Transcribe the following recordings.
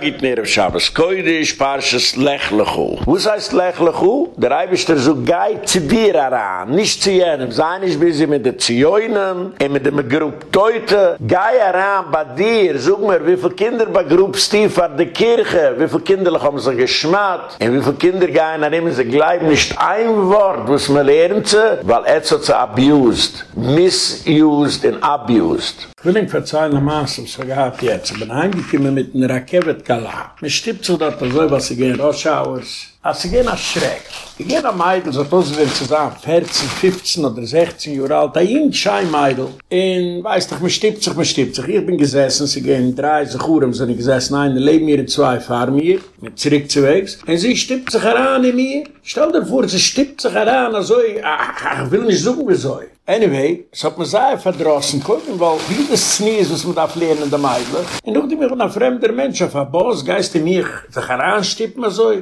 Geht mir auf Schabes. Koidisch, Parshas, Lechlechu. Wo heißt Lechlechu? Der Eibischter so geht zu dir heran, nicht zu jenem. Sei nicht wie sie mit den Zioinen, und mit dem Grupp Teute. Geh heran bei dir, such mir, wie viele Kinder bei Grupp Stief an der Kirche, wie viele Kinder haben sie geschmatt, und wie viele Kinder gehen, dann nehmen sie gleich nicht ein Wort, was man lernt sie, weil er hat sie abused, misused and abused. Ich will Ihnen verzeihen, am Maas, was wir gehabt jetzt. Ich bin eingekommen mit einem Rakevet-Kala. Man stippt sich dort so, was sie gehen, Rosh-Hours. Als sie gehen als Schreck. Ich gehe nach Meidl, so dass sie zusammen 14, 15 oder 16 Jahre alt, ein Jüngschein Meidl. Und weißt du, man stippt sich, man stippt sich. Ich bin gesessen, sie gehen drei, so Uhr, sind ich gesessen, eine leben mir in zwei, fahren mir, mit zurück zu Wegs. Und sie stippt sich heran in mir. Stell dir vor, sie stippt sich heran, also ich, ich will nicht suchen, wie soll. Anyway, es hat mir sehr verdrossen gucken, weil wie Znie ist, was man darf lernen in der Meidler. Und auch die mich ein fremder Mensch auf der Boss, geist in mich, sich heranstippt man so.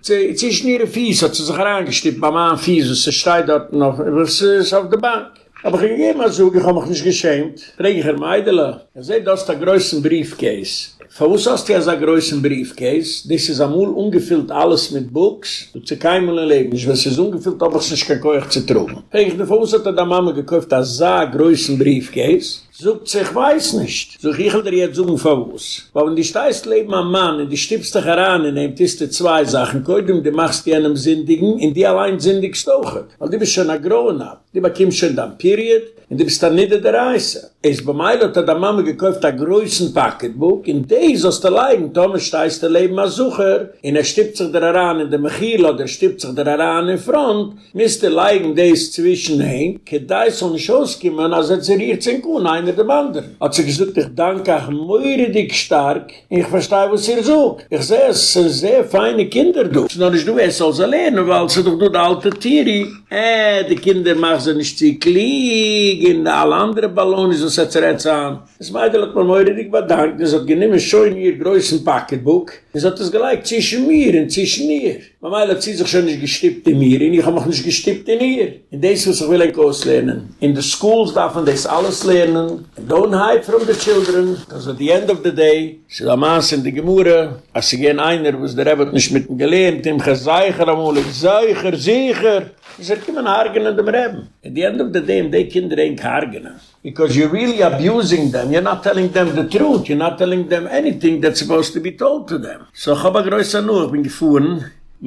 Es ist nicht ihr Fies, hat sie sich herangestippt, bei meinem Fies, und sie steht dort noch, was ist auf der Bank. Aber ich gehe mal so, ich habe mich nicht geschämt. Reg ich Herr Meidler. Ihr seht, das ist der größte Briefcase. Verwus hast du ja so größen Briefcase? Das ist amul ungefüllt alles mit Books. Du zu keinem leben. Ich weiß, es ist ungefüllt, aber es ist kein Koech zu trugen. Ich verwus hat er da Mama gekauft, das so größen Briefcase. Sogt sich, weiß nicht. So ich will dir jetzt von was. Weil wenn die steigst leben am Mann und die stippst dich heran und nehmt ist zwei Sachen, koidum, die machst die einem Sindigen, in die allein Sindig stochen. Weil die bist schon ein Grown ab. Die bekommst schon dann Period und die bist dann nicht der Reise. Es bei mir hat der Mama gekauft ein größten Packetbuch in des aus der Leiden, Thomas steigst der Leben als Sucher und er stippt sich der Heran in der Mechil oder stippt sich der Heran in Front, misst der Leiden des zwischen ke da so ein Schoß kommen, als er zerriert sich gut, einer dem anderen. Hat sie gesagt, ich danke auch mir dick stark, ich verstehe, was ihr sucht. Ich sehe, es sind sehr feine Kinder, du. Es ist noch nicht du, es soll sie lernen, weil sie doch nur die alte Tiere. Äh, die Kinder machen sie nicht zu klieg, in alle anderen Ballonen, so setzt er jetzt an. Es meidl hat man mir dick bedankt, es hat geniemme schon in ihr größten Packetbuch, es hat das gleich zwischen mir und zwischen ihr. Man meidl hat sie sich schon nicht gestippt in mir, und ich hab mich nicht gestippt in ihr. In des was ich will ein Kurs lernen. In the schools darf man das alles lernen, don't hide from the children, because at the end of the day, sie da maß in die Gemurre, als sie gehen einer, was der Rebbe nicht mit dem gelehrt, im Gezeicher amul, Zeicher, Sicher, Sie sagt, man hargen an dem Reben. At the end of the day, die Kinder ain't hargen. Because you're really abusing them. You're not telling them the truth. You're not telling them anything that's supposed to be told to them. So, ich habe größer nur, ich bin gefahren.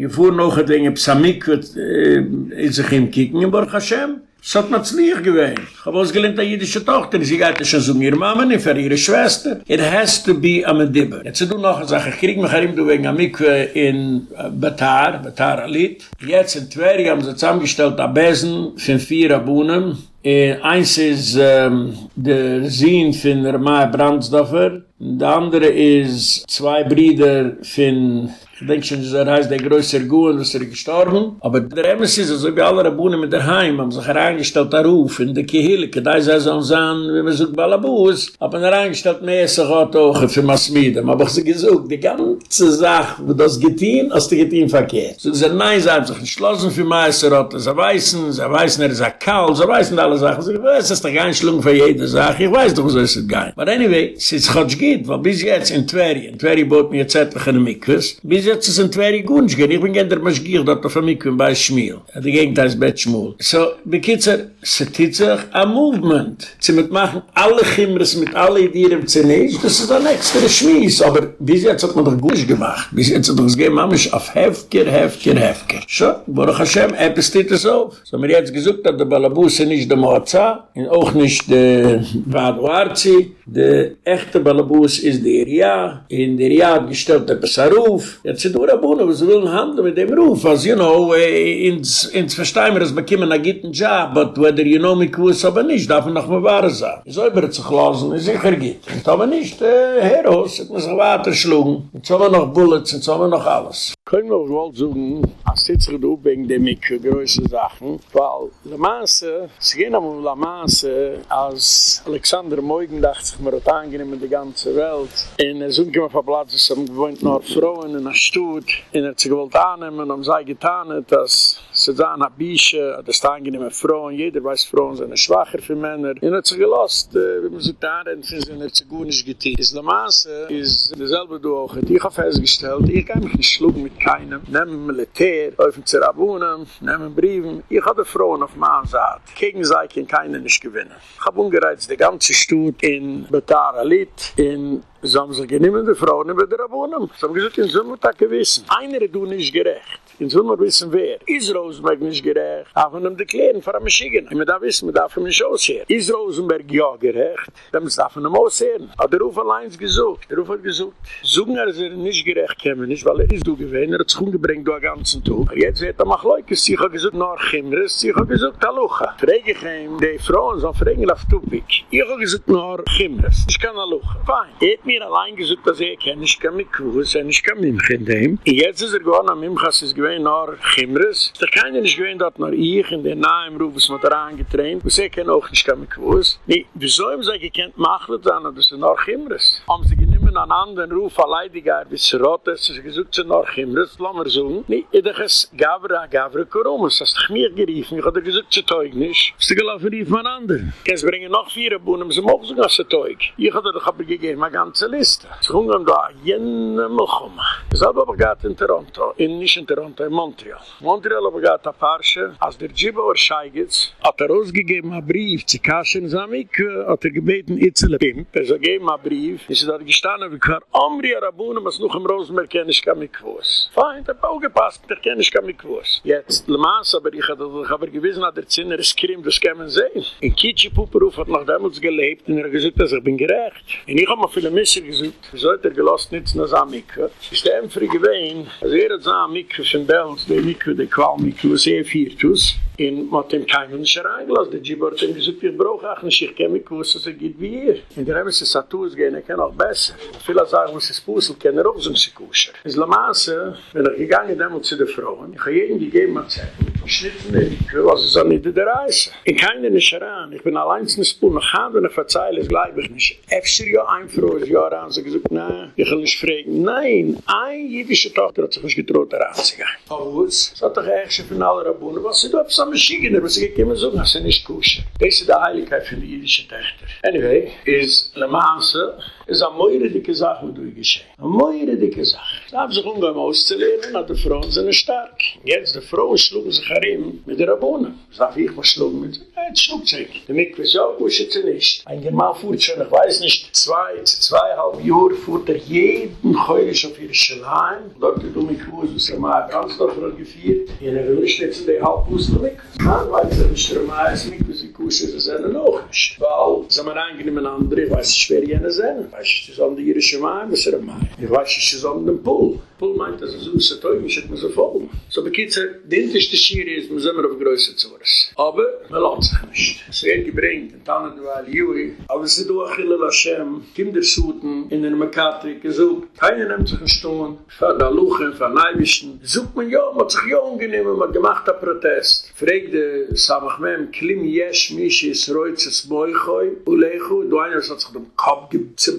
Fuhr noch ein wenig Psamik, äh, in sich im Kicken in Baruch Hashem. Es hat zu lieb gewesen. Ich habe ausgelehnt eine jüdische Tochter. Sie geht schon zu mir Mama, nicht für ihre Schwester. It has to be a medibber. Jetzt du noch eine Sache. Ich krieg mich herim, du wegen Amikwe in äh, Batar, Batar Alit. Jetzt in Tveri haben sie zusammengestellt, a Besen von vier Abunnen. in eins is ähm der zein finder mai Brandsdorfer. und der andere is zwei brider fin Ich denke schon, dass er heißt, der größere Guren, dass er gestorben. Aber der Emes ist, also wie alle Rabunen mit der Heim, haben sich hereingestellt, der Ruf, in der Kehilke, da ist er so ein Zahn, wie man sagt, Balabus. Aber er hereingestellt, mehr ist er hat auch für Masmidem. Aber ich sage, gesagt, die ganze Sache, wo das getehen, als die getehen verkehrt. So, sie nein, sie haben sich entschlossen für Meister, hat sie weißen, sie weißen, er ist ein Kall, sie weißen alle Sachen. Sie sagen, es ist doch nicht schlung für jede Sache, ich weiß doch, so ist es gar nicht. But anyway, es ist Gott geht, weil bis jetzt in Tveri, in Tveri bot mir jetzt etliche Mikus, bis ist ein Tveri Gunsch, ich bin gern der Maschgier, dort auf Mikus bei Schmiel. Die Gegend heißt Bet Schmuel. So, bekitzer, se titzig a movement. Sie mit machen alle Chimres mit alle Idieren Zinnisch, das ist ein extra Schmies, aber bis jetzt hat man doch Gunsch gemacht. Bis jetzt hat man das gegeben, man ist auf Hefker, Hefker, Hefker. So, Baruch Hashem, etwas steht es auf. So, mir jetzt gesagt, dass der Balabus nicht der Moza, und auch nicht der Vado Der echte Balabus ist der Ria, in der Ria hat gestellt der Pesaruf. Jetzt sind wir Abunnen, was wollen handeln mit dem Ruf, als, you know, eh, ins, ins Versteimer, es bekommen einen guten Job, but whether you know me kuss, aber nicht, darf noch mal sein. Ich soll über sich lassen, ist sicher geht. Aber nicht, Heros, sich weiter schlungen. Jetzt haben wir noch Bullets, jetzt haben wir noch alles. Können wir wohl suchen, als Titzre du wegen der Mikke, größere Sachen, weil La Masse, sie gehen am La Masse, als Alexander Moigen dachte sich, man hat angenehm in die ganze Welt, in er sucht immer von Platz, es haben gewohnt noch Frauen in der Stutt, in er sich gewollt annehmen, und sei getan, dass sie sahen ab Bische, das ist angenehm Frauen, jeder weiß, Frauen sind schwacher für Männer, in er sich gelost, äh, wie man sich da rennt, sind er sich gut nicht. Is La Masse, ist derselbe du auch, ich habe festgestellt, ich kann mich nicht schlucken mit keinem, nehmen Militär, öffnen zu Rabunen, nehmen Briefen. Ich habe Frauen auf meiner Seite. Gegen sie kann keiner nicht gewinnen. Ich habe ungereizt die ganze Stutt in Betara Lied, in die Frauen über die Rabunen. Sie haben gesagt, in Sommertag gewissen. Einer tut nicht gerecht. In Sommer wissen wer. Ist Rosenberg nicht gerecht? Wenn um die Klären von einem Schicken. Und da wissen wir, darf man nicht aussehen. Ist Rosenberg ja gerecht? Darf man nicht aussehen. Aber der Ruf allein ist gesucht. Der Ruf hat gesucht. Sogen er sie nicht gerecht kämen, nicht, weil er ist du gewesen. Er hat sich umgebringt durch den ganzen. Aber jetzt wird er mach Leute, sie hat gesagt, nach Chimres, sie hat gesagt, Talucha. Frage Frauen sollen fragen auf Tupik. Ich habe gesagt, nach Chimres. Ich kann Talucha. Fein. mir allein gesagt, dass er kenne, ich kann mich kuhus, und ich kann mich dem. Jetzt ist er gewohnt, am Imchas ist gewähnt nur Chimres. Der Keiner ist gewähnt dort nur ich, in den Namen im Ruf ist man da reingetrennt. Und sie können auch nicht kommen gewusst. Nee, wieso haben sie gekannt Machlet an, das ist nur Chimres? Haben sie genommen an anderen Ruf, allein die gar bis rot, dass sie gesagt, sie nach Chimres, lass mal so. Nee, ich dachte, es gab er, Koromus, hast dich mir geriefen, ich hatte gesagt, sie teug nicht. Ist gelaufen, rief man anderen. Kannst bringen noch vier Bohnen, sie mogen sogar sie teug. Ich hatte doch aber gegeben, meine ganze Liste. Sie hungen da, jene Milchum. Es hat aber gehad in Toronto, in nicht in Toronto, in Montreal. Montreal aber gehad a Parche, als der Djibo Scheigitz hat er ausgegeben a Brief, zu Kaschen Samik, hat er gebeten, Itzele Pimp, er soll geben a Brief, ist er da gestanden, wie klar, Omri Arabune, was noch im Rosenberg kenne ich gar nicht gewusst. Fein, der Bau gepasst, der kenne ich gar nicht gewusst. Jetzt, Le Mans, aber ich hatte doch aber gewissen, hat der Zinner es krim, das kann man sehen. In Kitschi Pupperhof hat noch damals gelebt, und er gesagt, dass ich bin gerecht. Und ich habe mir viele Messer gesagt, Wieso hat er gelost nichts nach seinem Mikve? Ist der Ämpfer gewesen, also er hat seinem Mikve von Belz, der Mikve, der Qual-Mikve, was er ist, in matem kaimen shraiglos de gibort in gesucht pir broch achn sich kemi kurs so er git wie hier in der habes satus atus gene ken er auch besser. Vieler sagen es spusel ken er ausm sich kusher. Es la masse wenn er gegangen dem zu de frauen ich ha jeden gegeben mal zeit schnitzen ich will was es an in der reis in keine nisharan ich bin allein zum spun gaan wir nach verzeile gleich ich ich efsir jo ein froh jahr an so gesucht na ich will nicht fragen. Nein ein jüdische tochter hat sich getrot der aber aus. So doch eigentlich von aller rabune was sie am Schigener? Was ich immer so, das ist nicht kusher. Das ist die Heiligkeit für die jüdische Töchter. Anyway, ist Le Masse, ist eine moire dicke Sache, die geschehen. Eine moire dicke Sache. Sie haben sich umgegangen auszulehnen, aber die Frauen sind stark. Jetzt, die Frauen schlugen sich herin mit der. Das darf ich mal schlugen mit der Jetzt schlugt sich. Die Mikve ist ja, sie nicht. Ein German fuhrt schon, ich weiß nicht, zwei, zweieinhalb Jahre fuhrt er jeden Heurisch auf ihre Schleim. Dort um mich aus, was er mal ganz davon geführt. In der Wünscht jetzt die Halbwurzel weg. Dann weiß er nicht, er mal ist nicht, ich kusche, das ist noch nicht. Weil, haben wir eingenommen andere, ich weiß nicht, wer jene sind. Ich weiß nicht, es ist an die ihre Schleim, was er mal. Ich weiß ist an den Pool. Pool meint, dass es uns so teuer ist, man so voll. So bekitzer, die älteste Schiere ist, sind wir auf Größe zu was. Aber, man lohnt sich nicht. Es wird gebringt, in Tanne, du war Jui, aber ist auch Achille Lashem, Kindersuten, in den Mekatrik, gesucht. Keiner nimmt sich ein Stuhn, für die Luche, die Neibischen. Sucht man ja, man hat sich ja ungenehm, man hat gemacht einen Protest. Fregt der Samachmem, Klim Yesh Mishi is Reuzes Boichoi, Ulechu, du einer hat sich den Kopf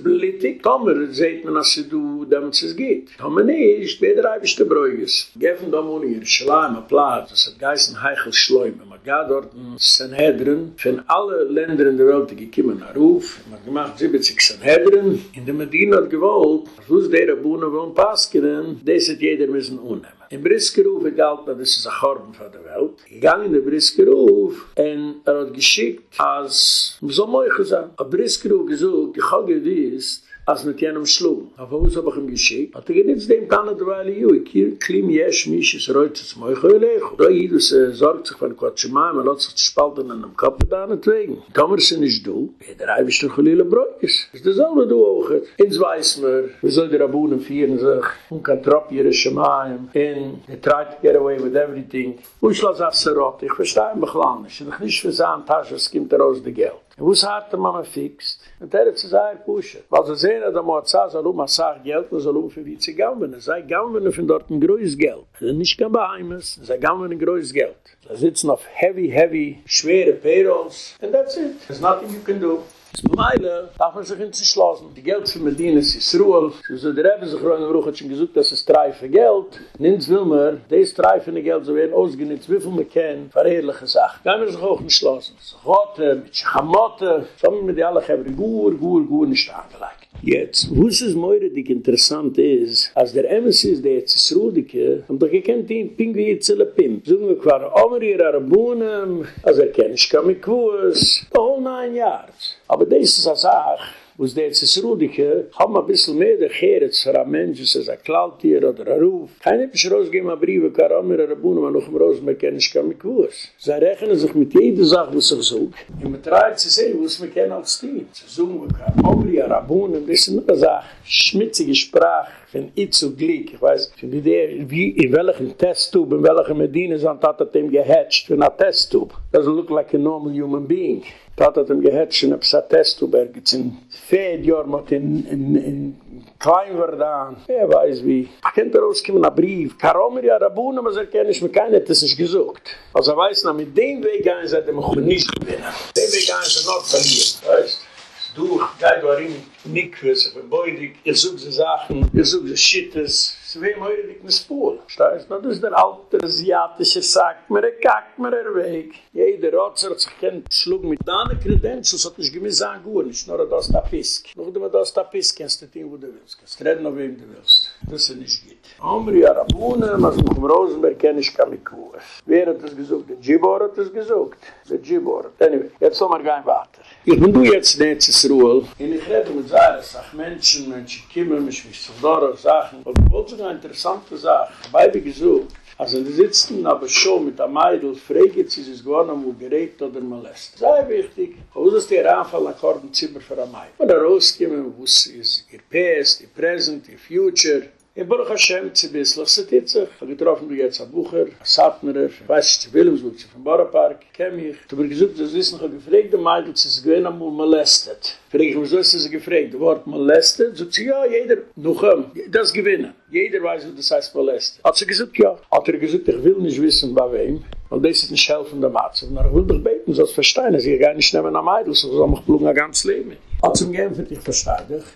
geblittigt. Tomer, seht man, dass du, damit es geht. Tomer nicht, bei der Eibischte Bräuges. Geffen da mo hier, Schleim, a Platz, das hat geißen Heichel Schleume. Geht dort in Sanhedrin, von alle Länder in der Welt, gekommen nach Ruf, man hat gemacht 70 Sanhedrin, in der Medina hat gewollt, wo der Abunnen wollen passen, das hat jeder müssen unnehmen. In Briskerhof galt, dass das ist ein Chorben von der Welt. Ging in den Briskerhof und er hat geschickt, als, so moi gesagt, a Briskerhof gesucht, ich habe gewiss, als mit jenem schlug. Auf uns hab ich ihm geschickt. Hat er genitzt dem Tanne der Weile Jui. Kier klim jesch mich, es reut es moi chölecho. Da Jidus äh, sorgt sich von Quatschemai, man hat sich spalten an dem Kopf da netwegen. Tomer sind nicht du. Der Eibisch der Cholile Bräukes. Ist das alle du auch. Ins weiß mer, wie soll die Rabunen führen sich. Und kann trop ihre Schemai. In, they try to get away with everything. Und ich lasse das Serot. Ich verstehe mich lang. Ich nicht für seine Tasche, es kommt raus de Geld. Was hat der Mama fixt? Und der hat sich sehr pushen. Weil sie sehen, dass man sagt, soll um, sagt Geld, man soll um für wie sie gammeln. Sie gammeln von dort ein größtes Geld. Das ist nicht kein Beheimnis. Sie gammeln ein größtes Geld. Sie sitzen auf heavy, heavy, schwere Payrolls. And that's it. There's nothing you can do. Beweile, darf man sich in sich schlossen. Die Geld für Medina ist Yisruel. So so der Rebbe sich rein im Ruch hat schon gesagt, dass es treife Geld. Nins will mer, des treifende Geld so werden ausgenutzt, wieviel man kennt, verheerliche Sachen. Gehen wir sich auch nicht schlossen. So Gotte, mit Schamotte, so haben wir die alle geben, gur, gur, gur, nicht angelegt. Jetzt, wo es es moire dik interessant is, als der Emes is, der jetzt ist Rudike, und doch gekennt ihn, ping wie jetzt Pimp. Sogen wir qua, omer ihr Arabunem, als er kenn ich the whole nine yards. Aber das ist eine Sache, wo es der Zesrudike haben ein bisschen mehr der Geretz für ein Mensch, es ist ein Klautier oder ein Ruf. Kein etwas rausgegeben an Briefe, kein Rammer, ein Rabun, aber noch im Rosenberg, kann ich gar nicht gewusst. Sie rechnen sich mit jeder Sache, was ich suche. Und man treibt sich sehen, was man kennt als Team. Sie suchen, ein Rabun, ein Rabun, das ist eine Sache. Schmitzige Sprache. Von Itzu Glick, ich weiß, von wie der, wie in welchem Testtub, in welchem Medina sind, hat er dem gehatcht, von einer Testtub. Doesn't look like a normal human being. Tat hat ihm gehatcht, in einer Testtub, er gibt es in Fedjor, mit in, in, in Kleinverdan. Er weiß wie. Ich kann da rauskommen, ein Brief. Karomer ja Rabuna, aber er kennt nicht, mir keiner hat das nicht gesucht. Also er weiß noch, mit dem Weg gehen, sagt er, mich nicht gewinnen. Den Weg gehen, sie noch verlieren. Weißt du? Geh du arin, Mikve, sich verbeudig, ihr sucht sie Sachen, ihr sucht sie Schittes, sie heute dich mit Spur. Steiß, das ist der alte Asiatische Sack, mir er kackt mir er weg. Jeder Rotzer hat sich kennt, schlug mit deinen Credentials, hat nicht gemiss sagen, gut, nicht nur das da Pisk. Noch du das da Pisk, kennst du den, wo du willst, kannst du reden, auf wem du willst. Das ist nicht gut. Amri Arabune, was mit dem Rosenberg kenne ich kann mich kuh. Wer hat das gesucht? Der Gibor hat das gesucht. Der Gibor. Anyway, jetzt soll man gehen weiter. Ich bin du jetzt nicht ins Ruhe. Und ich rede mit Zahra, sag Menschen, Menschen kommen, mich mich zu Dora, Sachen. Und ich wollte sogar eine interessante Sache. Dabei habe ich gesucht. Also die sitzen aber schon mit der Meidl, fragt sie, sie ist gewonnen, wo geregt oder molestet. Sehr wichtig. Wo ist der Anfall an Kordenzimmer für eine Meidl? Und da rauskommen, wo es ist ihr Past, ihr Present, ihr Future. In Baruch Hashem, zu Bissloch, zu Titzach, habe getroffen du jetzt ein Bucher, ein Satmerer, ich weiß nicht, zu Wilhelmsburg, zu vom Bauerpark, kenn mich. Ich habe gesagt, das ist noch ein gefrägter Meidl, sie ist gewinn einmal molestet. Frag ich, wieso ist sie gefragt? Das Wort molestet? Sagt sie, ja, jeder, noch um, das gewinnen. Jeder weiß, was das heißt molestet. Hat sie gesagt, ja. Hat er gesagt, ich will nicht wissen, bei wem. Weil das ist nicht helfen der Matze. Na, ich will doch beten, sonst verstehen, sie gar nicht nehmen am Meidl, so soll mich blungen ein ganzes Leben. Hat zum Genfer, ich dich.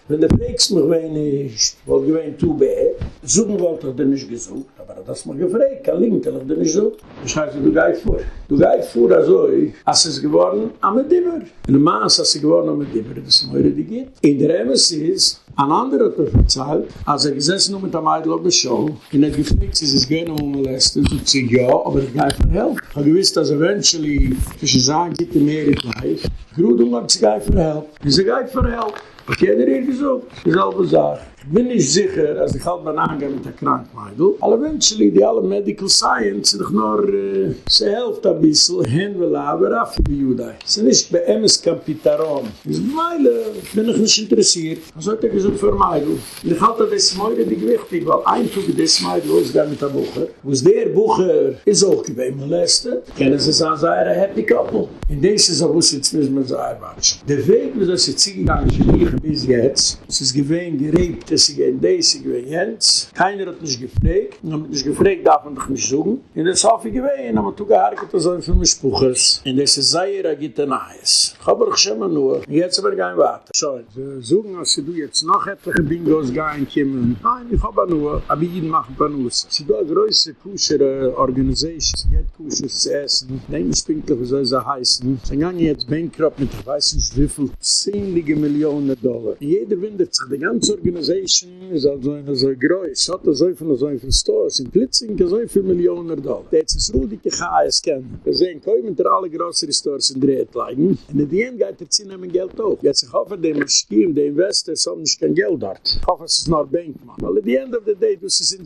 Wenn der fragst mich, wenn ich, wo ich wein, tu beh, suchen wollte ich dir nicht gesucht, aber das mal gefragt, kein Link, ich dir nicht so. Das heißt, du gehst vor. Du gehst vor, also, als es geworden, am Dibber. In der Maas, als es geworden, am Dibber, das ist mir, die geht. In der Emes ist, Ein anderer hat er verzeiht, als er gesessen nur mit der Meidl auf der Show, in er gefragt, sie ist gerne um molestet, und sie ja, aber er geht von Helm. Ich habe gewiss, dass eventually, sie sagen, gibt er mehr in Gleich, Grudung hat sie geht von Helm. Sie geht von Helm. Ich kenne ihr gesagt, dieselbe Sache. Ich bin nicht sicher, als ich halt mal angehen mit der Krankmeidl. Aber eventually, die alle Medical Science sind doch nur, äh, sie helft ein bisschen, hin will aber auf die Judai. Sie sind nicht bei Emes Kapitaron. Ich Meile, bin ich nicht interessiert. Was hat er gesagt für Meidl? Und ich halte das Meidl nicht wichtig, weil ein Tag des Meidl ist da mit der Bucher. Wo es der Bucher ist auch gewesen molestet, kennen sie sagen, sei er ein Happy Couple. In this is a wuss jetzt müssen wir so einwatschen. Der Weg, wie das jetzt hingegangen ist, bis jetzt, es ist gewesen gerebt, es ist gewesen das, es ist gewesen Jens. Keiner hat nicht gefragt. Und hat nicht gefragt, darf man doch nicht suchen. Und das habe ich gewesen, aber du gehargert das auch für mich Buchers. Und das ist sehr, er geht ein Eis. Ich auch schon mal nur. Jetzt aber gehen weiter. So, wir suchen, als du jetzt noch etliche Bingos gehen kommen. Nein, ich habe nur. Aber jeden machen Panus. Sie do a größere Kusher Organisation. Sie geht Kusher zu essen. Nehmen Spinkler, wie soll sie heißen. Sie gehen jetzt bankrupt mit, ich weiß nicht wie viel, zehnlige Millionen Dollar. Jeder windet sich, die ganze Organisation ist also eine so groß. Hat er so viele, so viele Stores. In Plitzing, so viele Millionen Dollar. Jetzt ist Rudi Kechaes kennen. Wir sehen, kommen da alle große Stores in Dreht liegen. Und in die End geht der Zinn nehmen Geld auf. Jetzt ich hoffe, der Maschinen, der Investor, haben nicht kein Geld dort. Ich hoffe, es ist noch Bankmann. Weil at the end of the day, das ist. Ich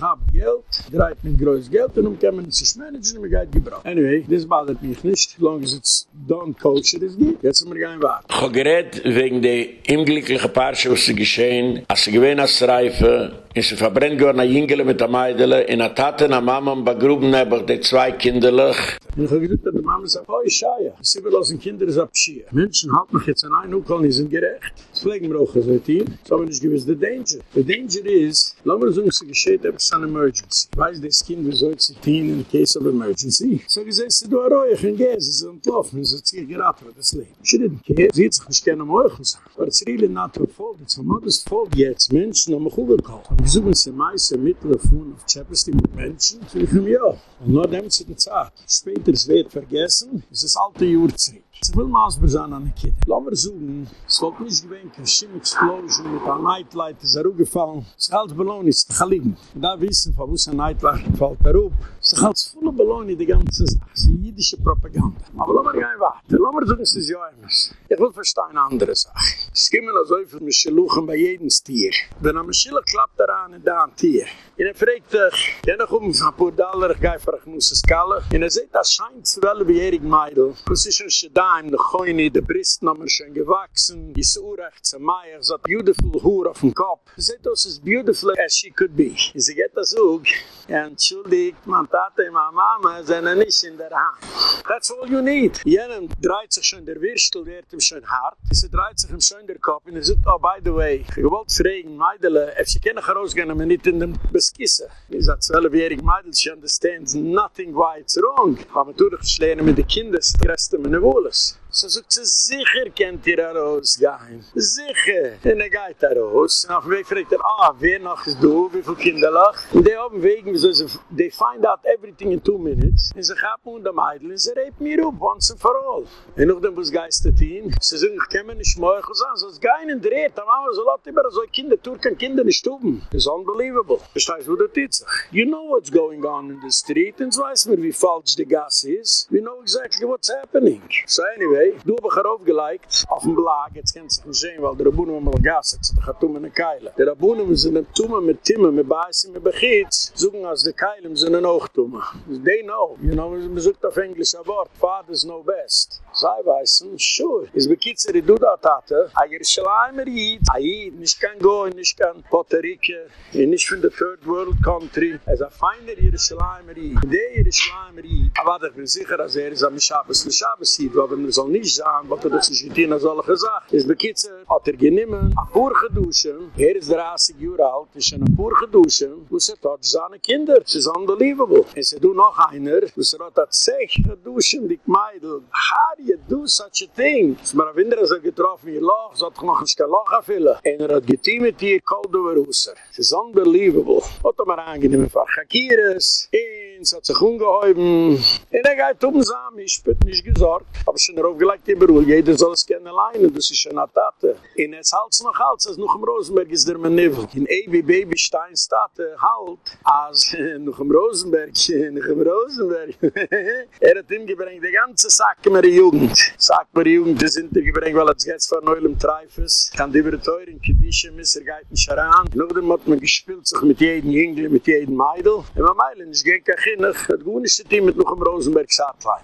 hab Geld, dreit mit größt Geld, und kann man sich managen, man geht gebraucht. Anyway, das badert mich nicht. Long as it's done, culture is good. Jetzt wir gehen habe geredet wegen der unglücklichen Parche, was sie geschehen, als als Reife, In sie verbrennt geworden a Jingele mit der Meidele, in a Tate na Mama und bei Gruben nebach die zwei Kinderlich. Und ich habe gesagt, dass die Mama sagt, oh, ich schaue ja. Sie will aus den Kindern ist abschiehen. Menschen halten mich jetzt an einen Ukel, die sind gerecht. Das pflegen wir auch, so Team. So haben wir nicht gewiss, der Danger. Der Danger ist, lassen wir uns so geschehen, ob es eine Emergency. Weiß das Kind, wie soll sich tun in case of emergency? So gesagt, sie do a Reuch in Gäse, sie sind laufen, sie hat sich geraten, das Leben. Sie care, sie hat sich nicht gerne am Euch gesagt. But it's really not her fault, it's her mother's fault. Jetzt, Menschen haben mich umgekauft. Und wieso sind sie meiste Mittel von auf Chappesty mit Menschen? So ich komme ja. Und nur dem zu der Zeit. Später es wird vergessen, es ist alte Jahre Sie will mal ausbesan an die Kinder. Lass mir suchen, es wird nicht gewinnt, ein Schimm-Explosion mit einer Nightlight ist er gefallen. Es ist halt Belohn, es ist gelegen. Da wissen, von wo es ein Nightlight fällt er auf. Es ist halt volle Belohn, die ganze Sache. Es ist jüdische Propaganda. Aber lass mir gehen weiter. Lass mir suchen, es ist ja immer. Ich will verstehen eine andere Sache. Es gibt mir noch so viel Mischeluchen bei jedem Stier. Wenn ein Mischel klappt daran da Tier. En hij vraagt, ja nog om een eh, paar dollar, ik ga voor een kallen. En hij zegt, dat schijnt zwölfjährig meidel. Dus is een schedaim, de goini, de brist namen schon gewachsen. Is urecht, ze meier, ze beautiful hoer op hun kop. Hij zegt, dat is beautiful as she could be. En ze gaat dat ook. En schuldig, mijn tate en mijn mama zijn er niet in der hand. That's all you need. Jenen draait sich schon der Wirstel, wird ihm schon hart. Ze draait sich ihm schon der kop. En hij zegt, oh by the way, ik wil meidle meidele, als je kennen gaan rausgaan, maar niet in de das Kissen. Ich sage, zwölfjährig Mädel, she understands nothing why it's wrong. Aber durch mit den Kindern, das Rest ist wohles. So sagt sie, sicher kennt ihr rausgehen. Sicher. Und er geht raus. Und auf dem Weg fragt er, ah, wer noch ist du, wie viele Kinder lach? Und die haben wegen, so sie, they find out everything in two minutes. Und sie gab mir und der Meidl, und sie reibt mir up, once and for all. Und noch dem, was geistet ihn, sie sagen, ich kann mir nicht mehr sagen, so ist keinen dreht, aber man so lot immer so Kinder, Turken, Kinder nicht stuben. It's unbelievable. Verstehst du, wo das ist? You know what's going on in the street, und so weiß man, wie falsch die Gas ist. We know exactly what's happening. So anyway, Du hab ich heraufgelegt auf dem Belag, jetzt kannst du sehen, weil der Rabunen haben mal Gas, jetzt hat er tun mit einer Keile. Der Rabunen sind ein Tumme mit Timme, mit Beißen, mit Bechitz, suchen als die Keile sind ein Hochtumme. They know, you know, man sucht auf Englisch ein Wort, Fathers know best. Zij weissen, sure. Is bekitzer, du da tate, a Jerusalem er jid, a jid, nisch kan goy, nisch kan Puerto Rico, nisch van de third world country, er es a feiner Jerusalem er jid. De Jerusalem jid, aber ich bin sicher, als er is am Shabbos, le Shabbos jid, aber man soll nicht sagen, wat er das ist mit ihnen soll gesagt. Is bekitzer, hat er geniemen, a pur geduschen, er is 30 Jura alt, is an a pur geduschen, wo se tot seine kinder, es is unbelievable. En ze du noch einer, wo er rot hat sech geduschen, dik meidl, hari, you do such a thing? Es mir ein Winder, als er getroffen, ihr Loch, so hat noch ein Stück Loch erfüllen. Und er hat mit ihr, kalt über Russer. Es ist unbelievable. Hat er mir angenehm, von Chakires, eins hat sich ungeheuben, und er geht um Samen, ich bin nicht gesorgt, aber schon darauf gelegt, die Beruhl, jeder soll es gerne alleine, das ist eine Tate. Und es noch halt, als noch im Rosenberg ist der Manivel. In Ebi Baby Steins Tate halt, als noch im Rosenberg, noch im Rosenberg. er hat ihm gebringt, die ganze Sack die Jugend. Sack die Jugend, sind ihm gebringt, weil es jetzt von Neulem Treifes, kann die über Teuer in Kedische, Misser geht nicht heran. Nur dem hat man gespielt sich mit jedem Jüngling, mit jedem Meidl. Man meilen, ich gehe kein gewinnig, het goeie is te team met nog Rosenberg-Satlein.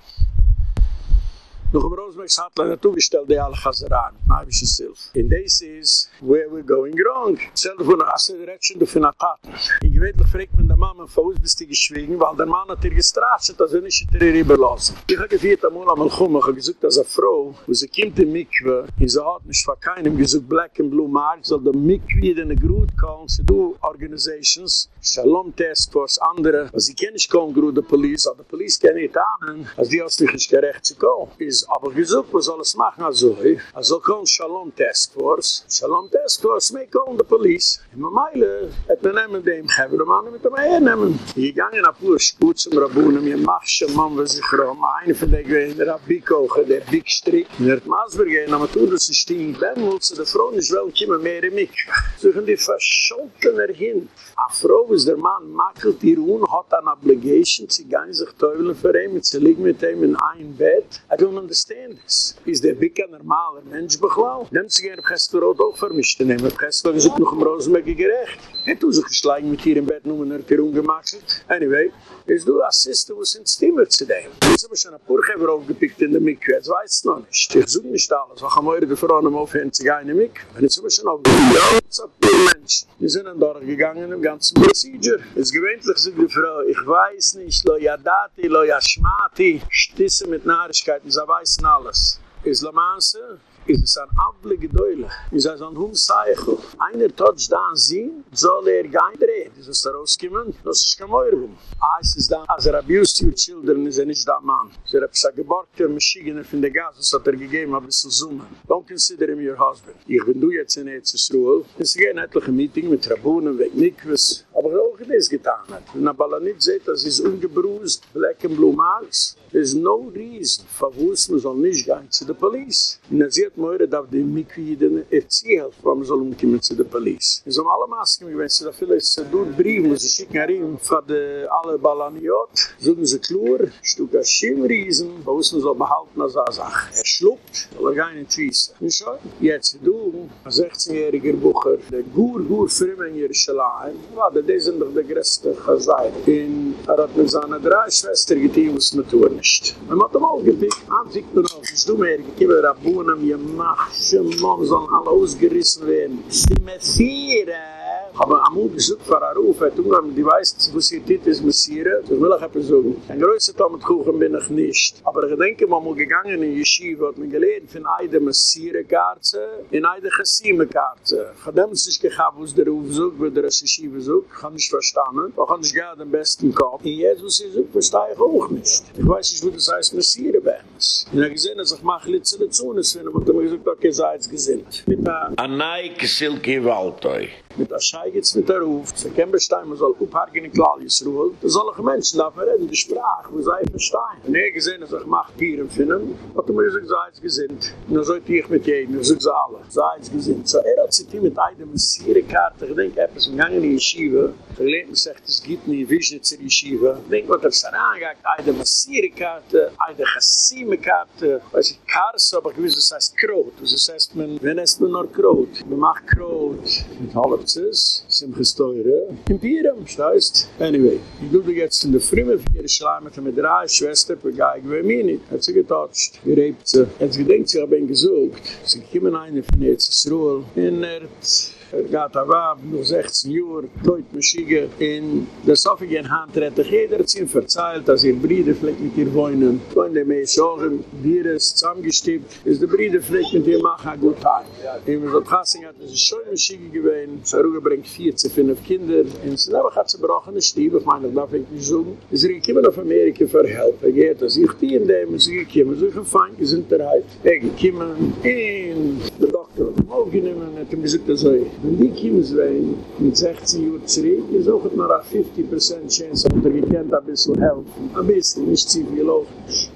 Noch im Rosenberg Saatlein hat zugestellt, die alle Chazeran, Maibische Silf. And this is where we're going wrong. Zelda von der der Rätschen, du von der Taten. Ich gewöhnlich fragt man der Mama, von uns bist du geschwiegen, weil der Mann hat ihr gestrascht, dass er nicht in der überlassen. Ich habe geführt am Ula Malchum, ich habe gesagt, dass eine Frau, wo sie kommt in Mikve, in sie hat nicht von keinem gesagt, Black and Blue Mark, soll der Mikve in eine Grut kommen, sie do Organizations, Shalom Task Force, andere, sie kennen nicht kommen, der Police, aber die Police kennen nicht an, als die aus dich nicht gerecht zu kommen. aber wieso was alles machen also also kommt Shalom Task Force. Shalom Task Force may call the police. In Mamaila at the name of them have the man nehmen. the man hier gangen auf nur Spuz und Rabunem je machsche man was ich rum. Eine von der Gwein der Abiko der Big Strick. In der Maasberg in der Matur das ist die in Bernholz der Frau ist welke mehr im Mikva suchen die verscholtener hin. A Frau ist der Mann, makelt ihr un, hat an Obligation, sie gehen sich teufeln für ihn, sie liegen mit ihm in ein Bett. Er will man understand this. Is der bika normaler Mensch beglau? Nehmt sich gerne Pestlerot auch vermischt. Nehmt Pestler gesucht noch im Rosenberg gerecht. Er tut sich geschlagen mit hier im Bett, nur wenn er hier umgemacht Anyway, is du assiste, wo sind Stimmer zu dem. Haben wir schon ein Purgeber aufgepickt in der Mikve, jetzt weiß noch nicht. Ich suche nicht alles, was wir heute vor allem aufhören zu gehen in der Mikve. Und jetzt haben wir schon aufgepickt. Ja, hat ein Mensch. Wir sind dann dort gegangen im ganzen Procedure. Es gewöhnlich sind die Frau, ich weiß nicht, lo ja dati, lo ja schmati, stisse mit Nahrigkeiten, sie weißen alles. Islamanse, ist es an alle Gedäule. Es ist an hum Seichel. Einer tatsch da an sie, soll er gein drehen. Das ist rausgekommen, das ist kein Meurwum. Ah, es ist dann, als er abused your children, ist er nicht da Mann. Er hat gesagt, geborgter Maschigener de der Gas, das hat er gegeben, ein bisschen Summen. Don't consider him your husband. Ich bin du jetzt in Ezesruel. Es ist ein etliche Meeting mit Rabunen, wek nikwes aber auch das getan hat. Na Balanit sieht, das ist ungebrust, Black and Blue Marks. There is no reason, verwusst man soll nicht gehen zu der Police. Na sie hat mir gedacht, dass die Mikuiden erzählt, warum man soll umkommen zu der Polis. Es haben alle Masken gewinnt, da viele, es sind durch Briefe, wo sie schicken rein, von alle Balaniot, suchen sie klar, stuka Schimriesen, verwusst man soll behalten, als er sagt. schluckt, aber keinen schießen. Nicht so? Jetzt du, ein 16-jähriger Bucher, der gut, gut fremd in Jerusalem, warte, die sind doch der größte Chazayr. In, er hat mit seiner drei Schwester getein, was man tun ist. Man hat ihm auch gepickt, anfängt man auf, ist du mehr, ich gekippe Rabunem, je mach, schon, man soll alle ausgerissen werden. Sie messieren! Aber am Ug gesucht für einen Ruf, hat Ungarn, die weiß, wo sie dit ist, Messire. Das will ich einfach sagen. Ein größer Tom Kuchen bin ich nicht. Aber ich denke, man muss gegangen in Yeshiva, hat man gelehrt von einer Messire-Karte in einer Chassime-Karte. Ich habe damals nicht gehabt, wo es der Ruf sucht, wo der Yeshiva sucht. Ich habe nicht verstanden. Ich habe nicht gerade den besten Kopf. Jetzt, wo sie sucht, verstehe ich auch nicht. Ich weiß nicht, wo das heißt Messire bei uns. Ich habe gesehen, dass ich mache Litzel zu, und es wird mir gesagt, okay, sei es gesinnt. Mit einer... Anai Kisilki Waltoi. Mit der Schei geht's mit der Ruf. Kennen bestimmt, man soll uphargen in Klallis Ruhl. Da soll ich Menschen da verreden, die Sprache, wo sie verstehen. Wenn er gesehen dass ich mach Pieren finden, hat er mir gesagt, sei es gesinnt. Und dann sollte ich mit jedem, ich sage alle, sei es gesinnt. So er hat sich mit einer Messierekarte, ich denke, etwas im Gang in die Yeshiva, der Lehmann sagt, es gibt nie Wischnitz in die Yeshiva. Ich denke, was er sich angeht, eine Messierekarte, eine Chassime-Karte, weiß ich, Kars, aber gewiss, das heißt Krot. Das heißt, wenn es nur Krot, man macht Krot, mit Mitzes, Simchis Teure, in Pirem, steist. Anyway, ich will dir jetzt in der Frimme, hier ist Schleimete mit drei Schwester, per Geig, wer mir nicht. Hat sie getotcht, gerebt sie. Hat sie gedenkt, sie haben ihn gesucht. Sie kommen eine von ihr zu Ezesruel, in er hat er gaat er waar, nog 16 jaar, nooit meer schieger. En de soffige hand redt redden, jeder zijn verzeild, als hij Briedenvlek met hier wonen. Toen de mees zorgen, hier is samengestipt, is de Briedenvlek met hier mag een goed aan. En we zo'n gasten hadden ze schoen meer schieger geween, ze roegen brengt 14, 15 kinder. En ze hebben gehad ze brachen een stief, of mij nog dat vind ik niet zo. Ze zijn er gekomen op Amerika voor helpen, je hebt als ik die in de hemel, ze gekomen, ze gevangen, ze zijn eruit. En gekomen in de dokter, ook genoemd, opgenomen, toen is het zo'n. Wenn die Kiemens wein, mit 16 Uhr zurück, ihr sucht noch ein 50% Chance, ob ihr gekannt ein bisschen helfen. Ein bisschen, nicht zu viel auch.